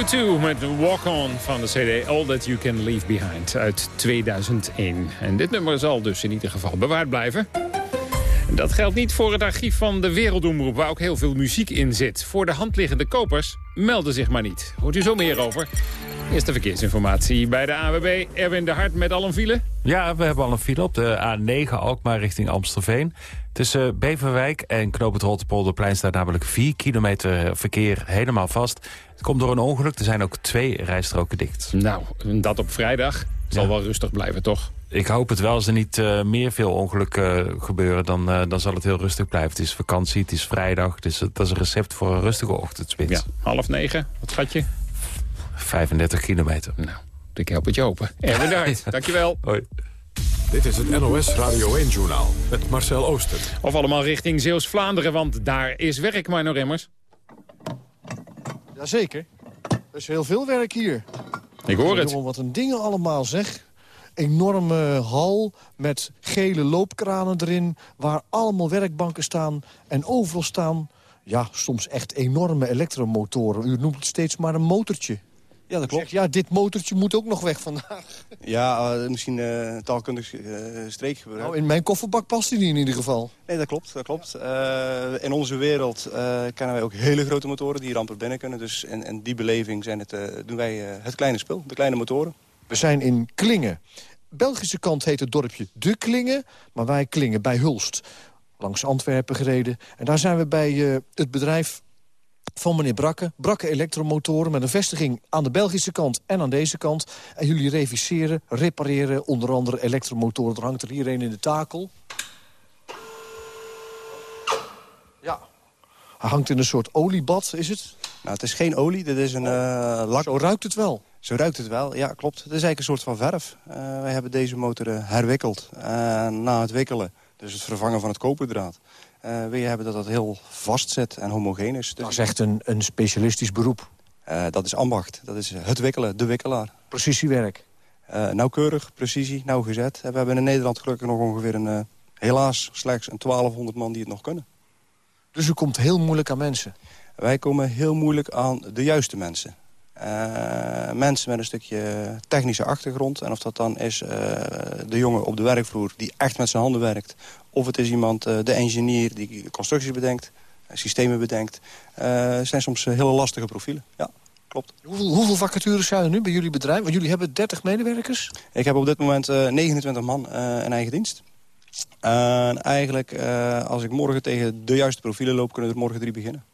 U2 met Walk On van de CD All That You Can Leave Behind uit 2001. En dit nummer zal dus in ieder geval bewaard blijven. Dat geldt niet voor het archief van de Wereldomroep, waar ook heel veel muziek in zit. Voor de hand liggende kopers melden zich maar niet. Hoort u zo meer over? Eerste verkeersinformatie bij de AWB. Erwin de Hart met al een file. Ja, we hebben al een file op de A9 Alkmaar richting Amstelveen. Tussen Beverwijk en Knoop het Rotterpolderplein staat namelijk 4 kilometer verkeer helemaal vast. Het komt door een ongeluk. Er zijn ook twee rijstroken dicht. Nou, dat op vrijdag. Zal wel rustig blijven, toch? Ik hoop het wel. Als er niet uh, meer veel ongelukken uh, gebeuren, dan, uh, dan zal het heel rustig blijven. Het is vakantie, het is vrijdag. Dus dat is een recept voor een rustige ochtendspits. Ja, half negen. Wat schat je? 35 kilometer. Nou, ik help het je open. En bedankt. Dankjewel. Hoi. Dit is het NOS Radio 1-journaal met Marcel Ooster. Of allemaal richting Zeeuws-Vlaanderen, want daar is werk, Marno Remmers. Jazeker. Er is heel veel werk hier. Ik hoor het. Jongen, wat een dingen allemaal, zeg. Enorme hal met gele loopkranen erin... waar allemaal werkbanken staan en overal staan... ja, soms echt enorme elektromotoren. U noemt het steeds maar een motortje. Ja, dat klopt. Zeg, ja, dit motortje moet ook nog weg vandaag. Ja, uh, misschien uh, taalkundig uh, streekgebruik. Nou, in mijn kofferbak past hij niet in ieder geval. Nee, dat klopt. Dat klopt. in onze wereld kennen wij ook hele grote motoren die rampen binnen kunnen. Dus in, in die beleving zijn het, doen wij het kleine spul, de kleine motoren. We zijn in Klingen. Belgische kant heet het dorpje De Klingen, maar wij Klingen bij Hulst. Langs Antwerpen gereden. En daar zijn we bij het bedrijf van meneer Brakke. Brakke elektromotoren met een vestiging aan de Belgische kant en aan deze kant. En jullie reviseren, repareren onder andere elektromotoren. Er hangt er hier een in de takel. Ja. Hij hangt in een soort oliebad, is het? Nou, het is geen olie, dit is een uh, lak. Zo ruikt het wel. Zo ruikt het wel, ja, klopt. Het is eigenlijk een soort van verf. Uh, wij hebben deze motor uh, herwikkeld. na het wikkelen, dus het vervangen van het koperdraad... Uh, wil je hebben dat dat heel vast zit en homogeen is. Dus dat is echt een, een specialistisch beroep. Uh, dat is ambacht. Dat is het wikkelen, de wikkelaar. Precisiewerk. Uh, nauwkeurig, precisie, nauwgezet. En we hebben in Nederland gelukkig nog ongeveer een... helaas slechts een 1200 man die het nog kunnen. Dus u komt heel moeilijk aan mensen? Wij komen heel moeilijk aan de juiste mensen. Uh, mensen met een stukje technische achtergrond. En of dat dan is uh, de jongen op de werkvloer die echt met zijn handen werkt. Of het is iemand, uh, de engineer die constructies bedenkt, systemen bedenkt. zijn soms hele lastige profielen, ja. Klopt. Hoeveel, hoeveel, vacatures zijn er nu bij jullie bedrijf? Want jullie hebben 30 medewerkers? Ik heb op dit moment 29 man in eigen dienst. En eigenlijk, als ik morgen tegen de juiste profielen loop... kunnen er morgen drie beginnen.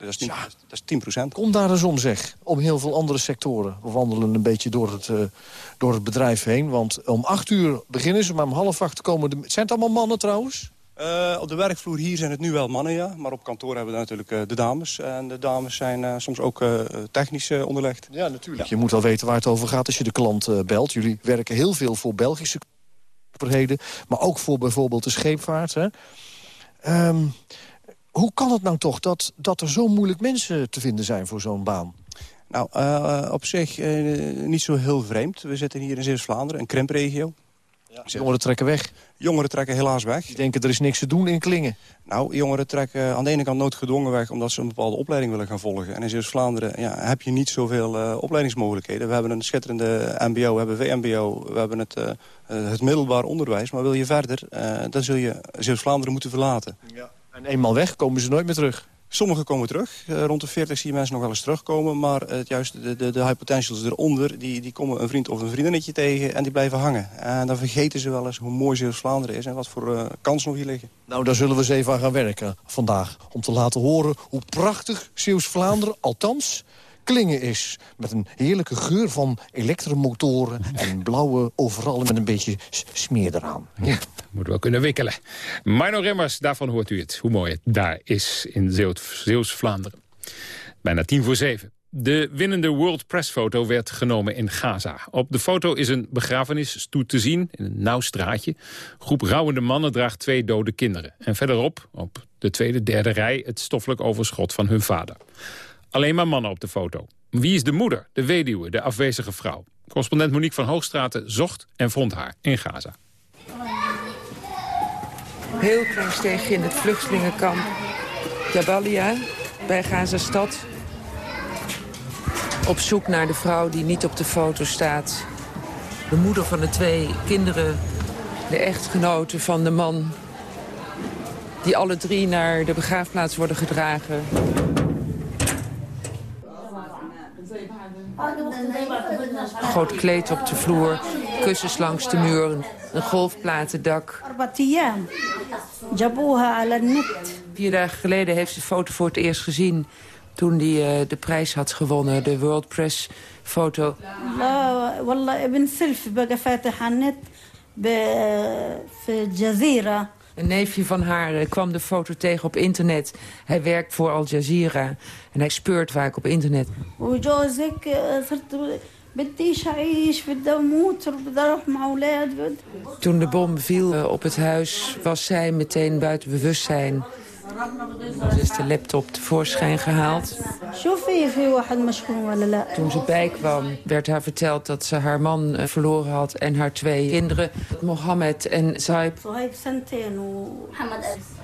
Dat is 10, ja. dat is 10 procent. Kom daar eens om, zeg. Om heel veel andere sectoren. We wandelen een beetje door het, uh, door het bedrijf heen. Want om acht uur beginnen ze, maar om half acht komen de... Zijn het allemaal mannen trouwens? Uh, op de werkvloer hier zijn het nu wel mannen, ja. Maar op kantoor hebben we natuurlijk uh, de dames. En de dames zijn soms ook technisch onderlegd. Ja, natuurlijk. Ja. Je moet wel weten waar het over gaat als je de klant belt. Jullie werken heel veel voor Belgische overheden. Maar ook voor bijvoorbeeld de scheepvaart. Hè? Um, hoe kan het nou toch dat, dat er zo moeilijk mensen te vinden zijn voor zo'n baan? Nou, uh, op zich uh, niet zo heel vreemd. We zitten hier in Zeeuws-Vlaanderen, een krimpregio. Ja. Jongeren trekken weg. Jongeren trekken helaas weg. Die denken er is niks te doen in Klingen. Nou, jongeren trekken aan de ene kant noodgedwongen weg... omdat ze een bepaalde opleiding willen gaan volgen. En in Zeeuws-Vlaanderen ja, heb je niet zoveel uh, opleidingsmogelijkheden. We hebben een schitterende mbo, we hebben VMBO, we hebben het, het middelbaar onderwijs. Maar wil je verder, dan zul je Zeeuws-Vlaanderen moeten verlaten. Ja. En eenmaal weg komen ze nooit meer terug. Sommigen komen terug. Uh, rond de 40 zie je mensen nog wel eens terugkomen. Maar het juist de, de, de high potentials eronder, die, die komen een vriend of een vriendinnetje tegen en die blijven hangen. En dan vergeten ze wel eens hoe mooi Zeeuws-Vlaanderen is en wat voor uh, kansen nog hier liggen. Nou, daar zullen we eens even aan gaan werken vandaag. Om te laten horen hoe prachtig Zeeuws-Vlaanderen, althans klingen is. Met een heerlijke geur van elektromotoren en blauwe overal met een beetje smeer eraan. Ja, moeten we kunnen wikkelen. Marno Remmers, daarvan hoort u het. Hoe mooi het daar is in Zeeuws-Vlaanderen. Bijna tien voor zeven. De winnende World Press foto werd genomen in Gaza. Op de foto is een begrafenisstoet te zien in een nauw straatje. groep rouwende mannen draagt twee dode kinderen. En verderop, op de tweede, derde rij, het stoffelijk overschot van hun vader. Alleen maar mannen op de foto. Wie is de moeder, de weduwe, de afwezige vrouw? Correspondent Monique van Hoogstraten zocht en vond haar in Gaza. Heel klein in het vluchtelingenkamp Jabalia bij Gaza-stad. Op zoek naar de vrouw die niet op de foto staat. De moeder van de twee kinderen, de echtgenote van de man... die alle drie naar de begraafplaats worden gedragen. Groot kleed op de vloer, kussens langs de muur, een golfplatendak. Vier dagen geleden heeft ze de foto voor het eerst gezien... toen hij de prijs had gewonnen, de World Press foto. لا والله ابن سلفي بقى فاتح على النت ب- في الجزيرة een neefje van haar eh, kwam de foto tegen op internet. Hij werkt voor Al Jazeera en hij speurt vaak op internet. Toen de bom viel eh, op het huis was zij meteen buiten bewustzijn. Ze is de laptop tevoorschijn gehaald. Toen ze bijkwam, werd haar verteld dat ze haar man eh, verloren had... en haar twee kinderen, Mohammed en Zaib.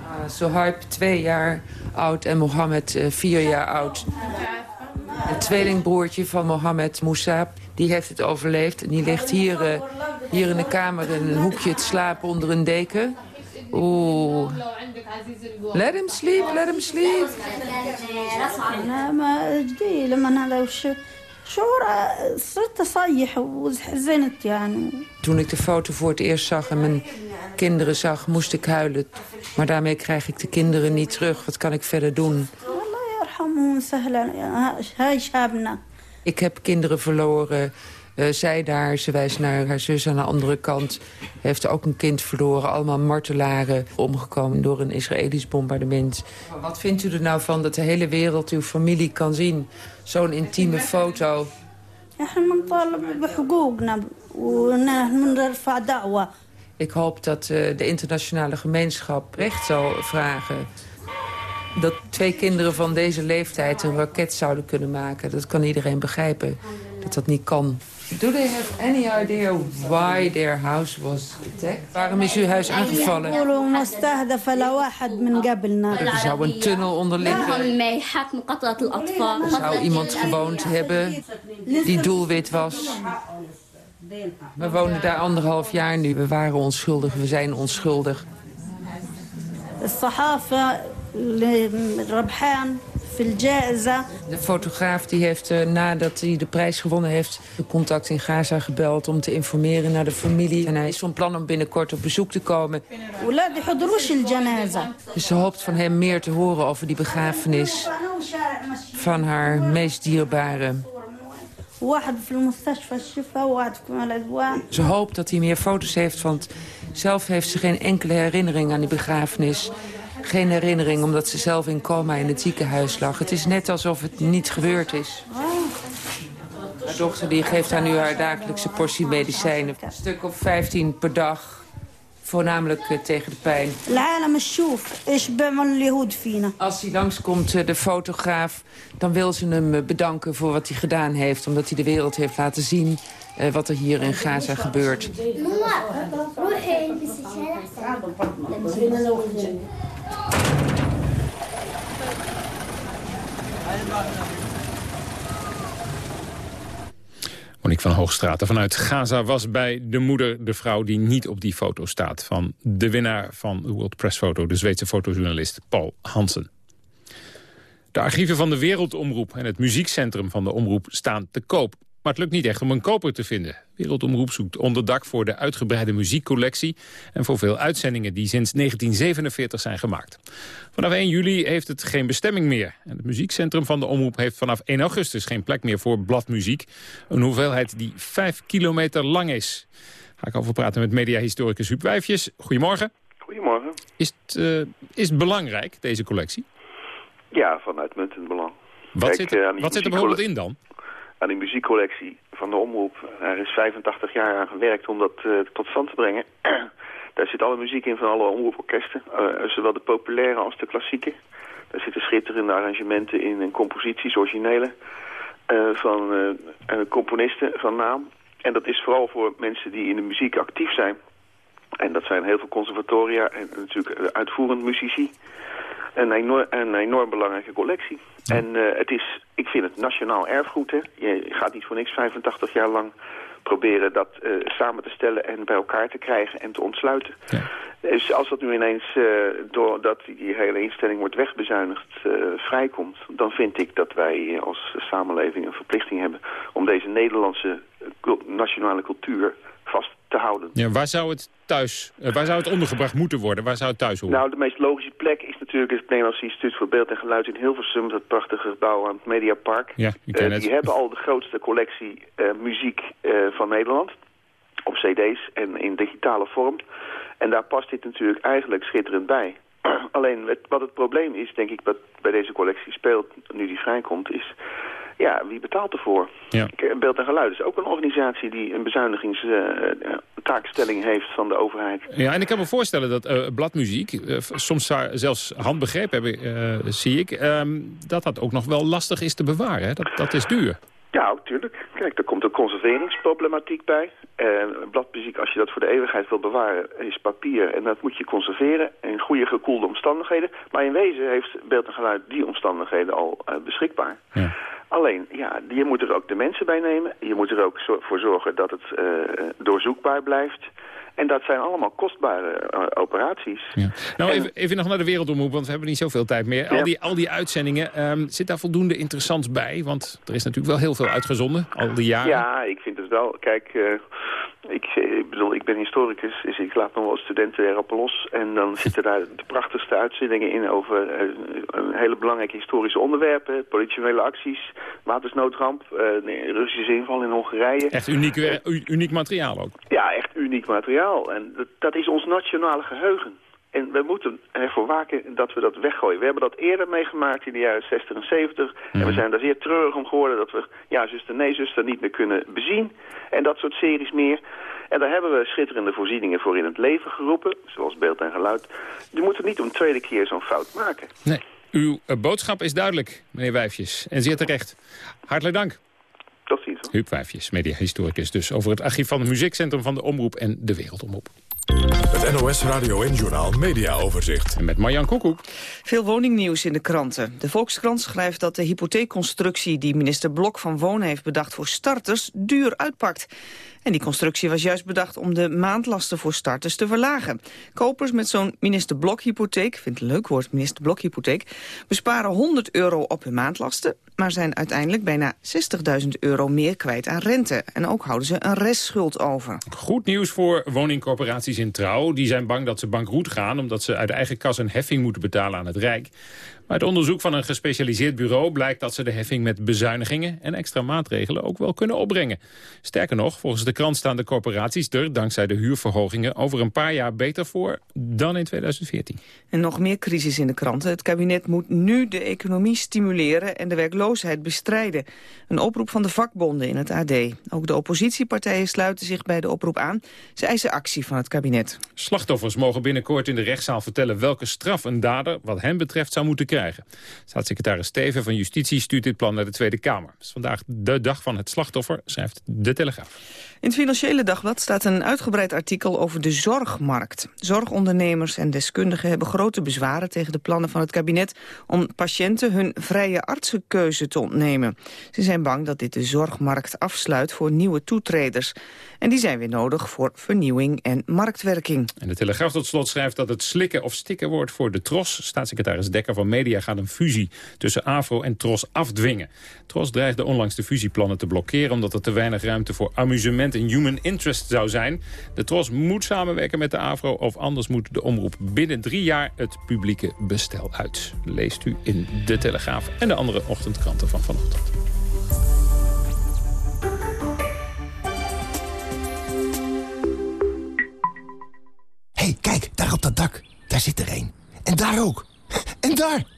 Ah, Sohaib, twee jaar oud en Mohammed, eh, vier jaar oud. Het tweelingbroertje van Mohammed, Moussa, die heeft het overleefd. En die ligt hier, eh, hier in de kamer in een hoekje te slapen onder een deken. Oeh. Let him sleep, let him sleep. أنا ما جدي لما هذا وش شعور صرت أصيح وحزنت يعني Toen ik de foto voor het eerst zag en mijn kinderen zag, moest ik huilen. Maar daarmee krijg ik de kinderen niet terug. Wat kan ik verder doen? الله يرحمه سهلا هاي شابنا Ik heb kinderen verloren. Eh, zij daar, ze wijst naar haar zus aan de andere kant. Heeft ook een kind verloren. Allemaal martelaren omgekomen door een Israëlisch bombardement. Wat vindt u er nou van dat de hele wereld uw familie kan zien? Zo'n intieme foto. Ik hoop dat eh, de internationale gemeenschap recht zal vragen dat twee kinderen van deze leeftijd een raket zouden kunnen maken. Dat kan iedereen begrijpen, dat dat niet kan. Do they have any idea why their house was attacked? Waarom is uw huis aangevallen? Er zou een tunnel onder liggen. Er zou iemand gewoond hebben die doelwit was. We wonen daar anderhalf jaar nu. We waren onschuldig, we zijn onschuldig. De Sahafa, Rabhan, de fotograaf die heeft eh, nadat hij de prijs gewonnen heeft... de contact in Gaza gebeld om te informeren naar de familie. En hij is van plan om binnenkort op bezoek te komen. Dus ze hoopt van hem meer te horen over die begrafenis... van haar meest dierbare. Ze hoopt dat hij meer foto's heeft, want zelf heeft ze geen enkele herinnering aan die begrafenis geen herinnering, omdat ze zelf in coma in het ziekenhuis lag. Het is net alsof het niet gebeurd is. Haar dochter die geeft haar nu haar dagelijkse portie medicijnen. Een stuk of 15 per dag. Voornamelijk eh, tegen de pijn. Als hij langskomt, eh, de fotograaf, dan wil ze hem eh, bedanken voor wat hij gedaan heeft. Omdat hij de wereld heeft laten zien wat er hier in Gaza gebeurt. Monique van Hoogstraten vanuit Gaza was bij de moeder... de vrouw die niet op die foto staat van de winnaar van de World Press Foto... de Zweedse fotojournalist Paul Hansen. De archieven van de Wereldomroep en het muziekcentrum van de omroep staan te koop. Maar het lukt niet echt om een koper te vinden. Wereldomroep zoekt onderdak voor de uitgebreide muziekcollectie... en voor veel uitzendingen die sinds 1947 zijn gemaakt. Vanaf 1 juli heeft het geen bestemming meer. En het muziekcentrum van de omroep heeft vanaf 1 augustus... geen plek meer voor bladmuziek. Een hoeveelheid die 5 kilometer lang is. Ga ik over praten met mediahistoricus Huub Wijfjes. Goedemorgen. Goedemorgen. Is het, eh, is het belangrijk, deze collectie? Ja, van uitmuntend belang. Wat Kijk, zit eh, er, wat zit er bijvoorbeeld in dan? Aan die muziekcollectie van de Omroep. Er is 85 jaar aan gewerkt om dat eh, tot stand te brengen. Daar zit alle muziek in van alle omroeporkesten. eh, zowel de populaire als de klassieke. Daar zitten schitterende arrangementen in en composities, originele. eh, van componisten van naam. En dat is vooral voor mensen die in de muziek actief zijn. En dat zijn heel veel conservatoria en natuurlijk uitvoerend muzici. Een enorm, een enorm belangrijke collectie. En eh, het is, ik vind het nationaal erfgoed. Hè. Je gaat niet voor niks 85 jaar lang proberen dat eh, samen te stellen en bij elkaar te krijgen en te ontsluiten. Dus als dat nu ineens, eh, doordat die hele instelling wordt wegbezuinigd, vrijkomt, dan vind ik dat wij als samenleving een verplichting hebben om deze Nederlandse nationale cultuur vast te houden. Ja, waar zou het thuis, eh, waar zou het ondergebracht moeten worden? Waar zou het thuis horen? Nou, de meest logische plek is natuurlijk het Nederlands Instituut voor Beeld en Geluid in Hilversum, dat prachtige gebouw aan het Mediapark. Ja, ik Eh, die hebben al de grootste collectie eh, muziek van Nederland. Op cd's en in digitale vorm. En daar past dit natuurlijk eigenlijk schitterend bij. Alleen het- wat het probleem is, denk ik, wat bij deze collectie speelt, nu die vrijkomt, is... Ja, wie betaalt ervoor? Ja. Kijk, Beeld en Geluid is ook een organisatie die een bezuinigingstaakstelling heeft van de overheid. Ja, en ik kan me voorstellen dat eh, bladmuziek, eh, soms zelfs handbegreep hebben, eh, zie ik, ehm, dat dat ook nog wel lastig is te bewaren. Hè? Dat, dat is duur. Ja, natuurlijk. Kijk, er komt een conserveringsproblematiek bij. Eh, bladmuziek, als je dat voor de eeuwigheid wil bewaren, is papier. En dat moet je conserveren in goede gekoelde omstandigheden. Maar in wezen heeft beeld en geluid die omstandigheden al eh, beschikbaar. Alleen, ja, je moet er ook de mensen bij nemen. Je moet er ook voor zorgen dat het eh, doorzoekbaar blijft. En dat zijn allemaal kostbare eh, operaties. Nou, even, even nog naar de wereldomroep, want we hebben niet zoveel tijd meer. Al, Ja. die, al die uitzendingen, ehm, zit daar voldoende interessants bij? Want er is natuurlijk wel heel veel uitgezonden, al die jaren. Ja, ik vind het wel. Kijk, eh, ik, ik bedoel, ik ben historicus, dus ik laat nog wel studenten erop los. En dan zitten daar de prachtigste uitzendingen in over eh, hele belangrijke historische onderwerpen. Politionele acties, watersnoodramp, eh, de Russische inval in Hongarije. Echt uniek, uniek materiaal ook. Ja, echt uniek materiaal. En dat, dat is ons nationale geheugen. En we moeten ervoor waken dat we dat weggooien. We hebben dat eerder meegemaakt in de jaren 60 en 70. En we zijn daar zeer treurig om geworden dat we ja, zuster, nee, zuster niet meer kunnen bezien. En dat soort series meer. En daar hebben we schitterende voorzieningen voor in het leven geroepen. Zoals beeld en geluid. Je moet er niet om een tweede keer zo'n fout maken. Nee, uw eh, boodschap is duidelijk, meneer Wijfjes. En zeer terecht. Hartelijk dank. Tot ziens. Huub Wijfjes, mediahistoricus dus, over het archief van het Muziekcentrum van de Omroep en de Wereldomroep. Het NOS Radio en Journaal Media Overzicht. En met Marjan Koekoek. Veel woningnieuws in de kranten. De Volkskrant schrijft dat de hypotheekconstructie die minister Blok van Wonen heeft bedacht voor starters duur uitpakt. En die constructie was juist bedacht om de maandlasten voor starters te verlagen. Kopers met zo'n minister Blok hypotheek, ik vind het een leuk woord, minister Blok hypotheek, besparen 100 euro op hun maandlasten, maar zijn uiteindelijk bijna 60.000 euro meer kwijt aan rente. En ook houden ze een restschuld over. Goed nieuws voor woningcorporaties in Trouw. Die zijn bang dat ze bankroet gaan... omdat ze uit eigen kas een heffing moeten betalen aan het Rijk. Uit onderzoek van een gespecialiseerd bureau blijkt dat ze de heffing met bezuinigingen en extra maatregelen ook wel kunnen opbrengen. Sterker nog, volgens de krant staan de corporaties er, dankzij de huurverhogingen, over een paar jaar beter voor dan in 2014. En nog meer crisis in de kranten. Het kabinet moet nu de economie stimuleren en de werkloosheid bestrijden. Een oproep van de vakbonden in het AD. Ook de oppositiepartijen sluiten zich bij de oproep aan. Ze eisen actie van het kabinet. Slachtoffers mogen binnenkort in de rechtszaal vertellen welke straf een dader wat hen betreft zou moeten krijgen. Staatssecretaris Steven van Justitie stuurt dit plan naar de Tweede Kamer. Het is vandaag de dag van het slachtoffer, schrijft De Telegraaf. In het Financiële Dagblad staat een uitgebreid artikel over de zorgmarkt. Zorgondernemers en deskundigen hebben grote bezwaren tegen de plannen van het kabinet om patiënten hun vrije artsenkeuze te ontnemen. Ze zijn bang dat dit de zorgmarkt afsluit voor nieuwe toetreders. En die zijn weer nodig voor vernieuwing en marktwerking. En de Telegraaf tot slot schrijft dat het slikken of stikken wordt voor de TROS. Staatssecretaris Dekker van Media gaat een fusie tussen AVRO en TROS afdwingen. TROS dreigde onlangs de fusieplannen te blokkeren... omdat er te weinig ruimte voor amusement en human interest zou zijn. De TROS moet samenwerken met de AVRO... of anders moet de omroep binnen drie jaar het publieke bestel uit. Leest u in de Telegraaf en de andere ochtendkranten van vanochtend. hey, kijk, daar op dat dak. Daar zit er één. En daar ook. En daar!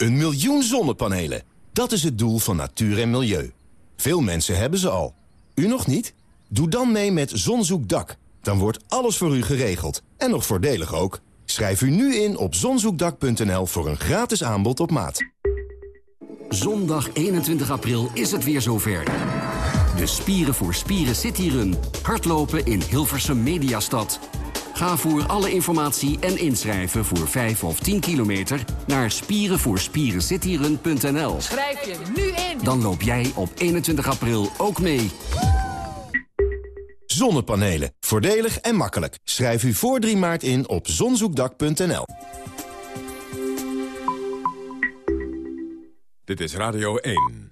Een miljoen zonnepanelen. Dat is het doel van natuur en milieu. Veel mensen hebben ze al. U nog niet? Doe dan mee met Zonzoekdak. Dan wordt alles voor u geregeld. En nog voordelig ook. Schrijf u nu in op zonzoekdak.nl voor een gratis aanbod op maat. Zondag 21 april is het weer zover. De Spieren voor Spieren Cityrun. Hardlopen in Hilversum Mediastad. Ga voor alle informatie en inschrijven voor 5 of 10 kilometer... naar spierenvoorspierencityrun.nl. Schrijf je nu in. Dan loop jij op 21 april ook mee. Zonnepanelen. Voordelig en makkelijk. Schrijf u voor 3 maart in op zonzoekdak.nl. Dit is Radio 1.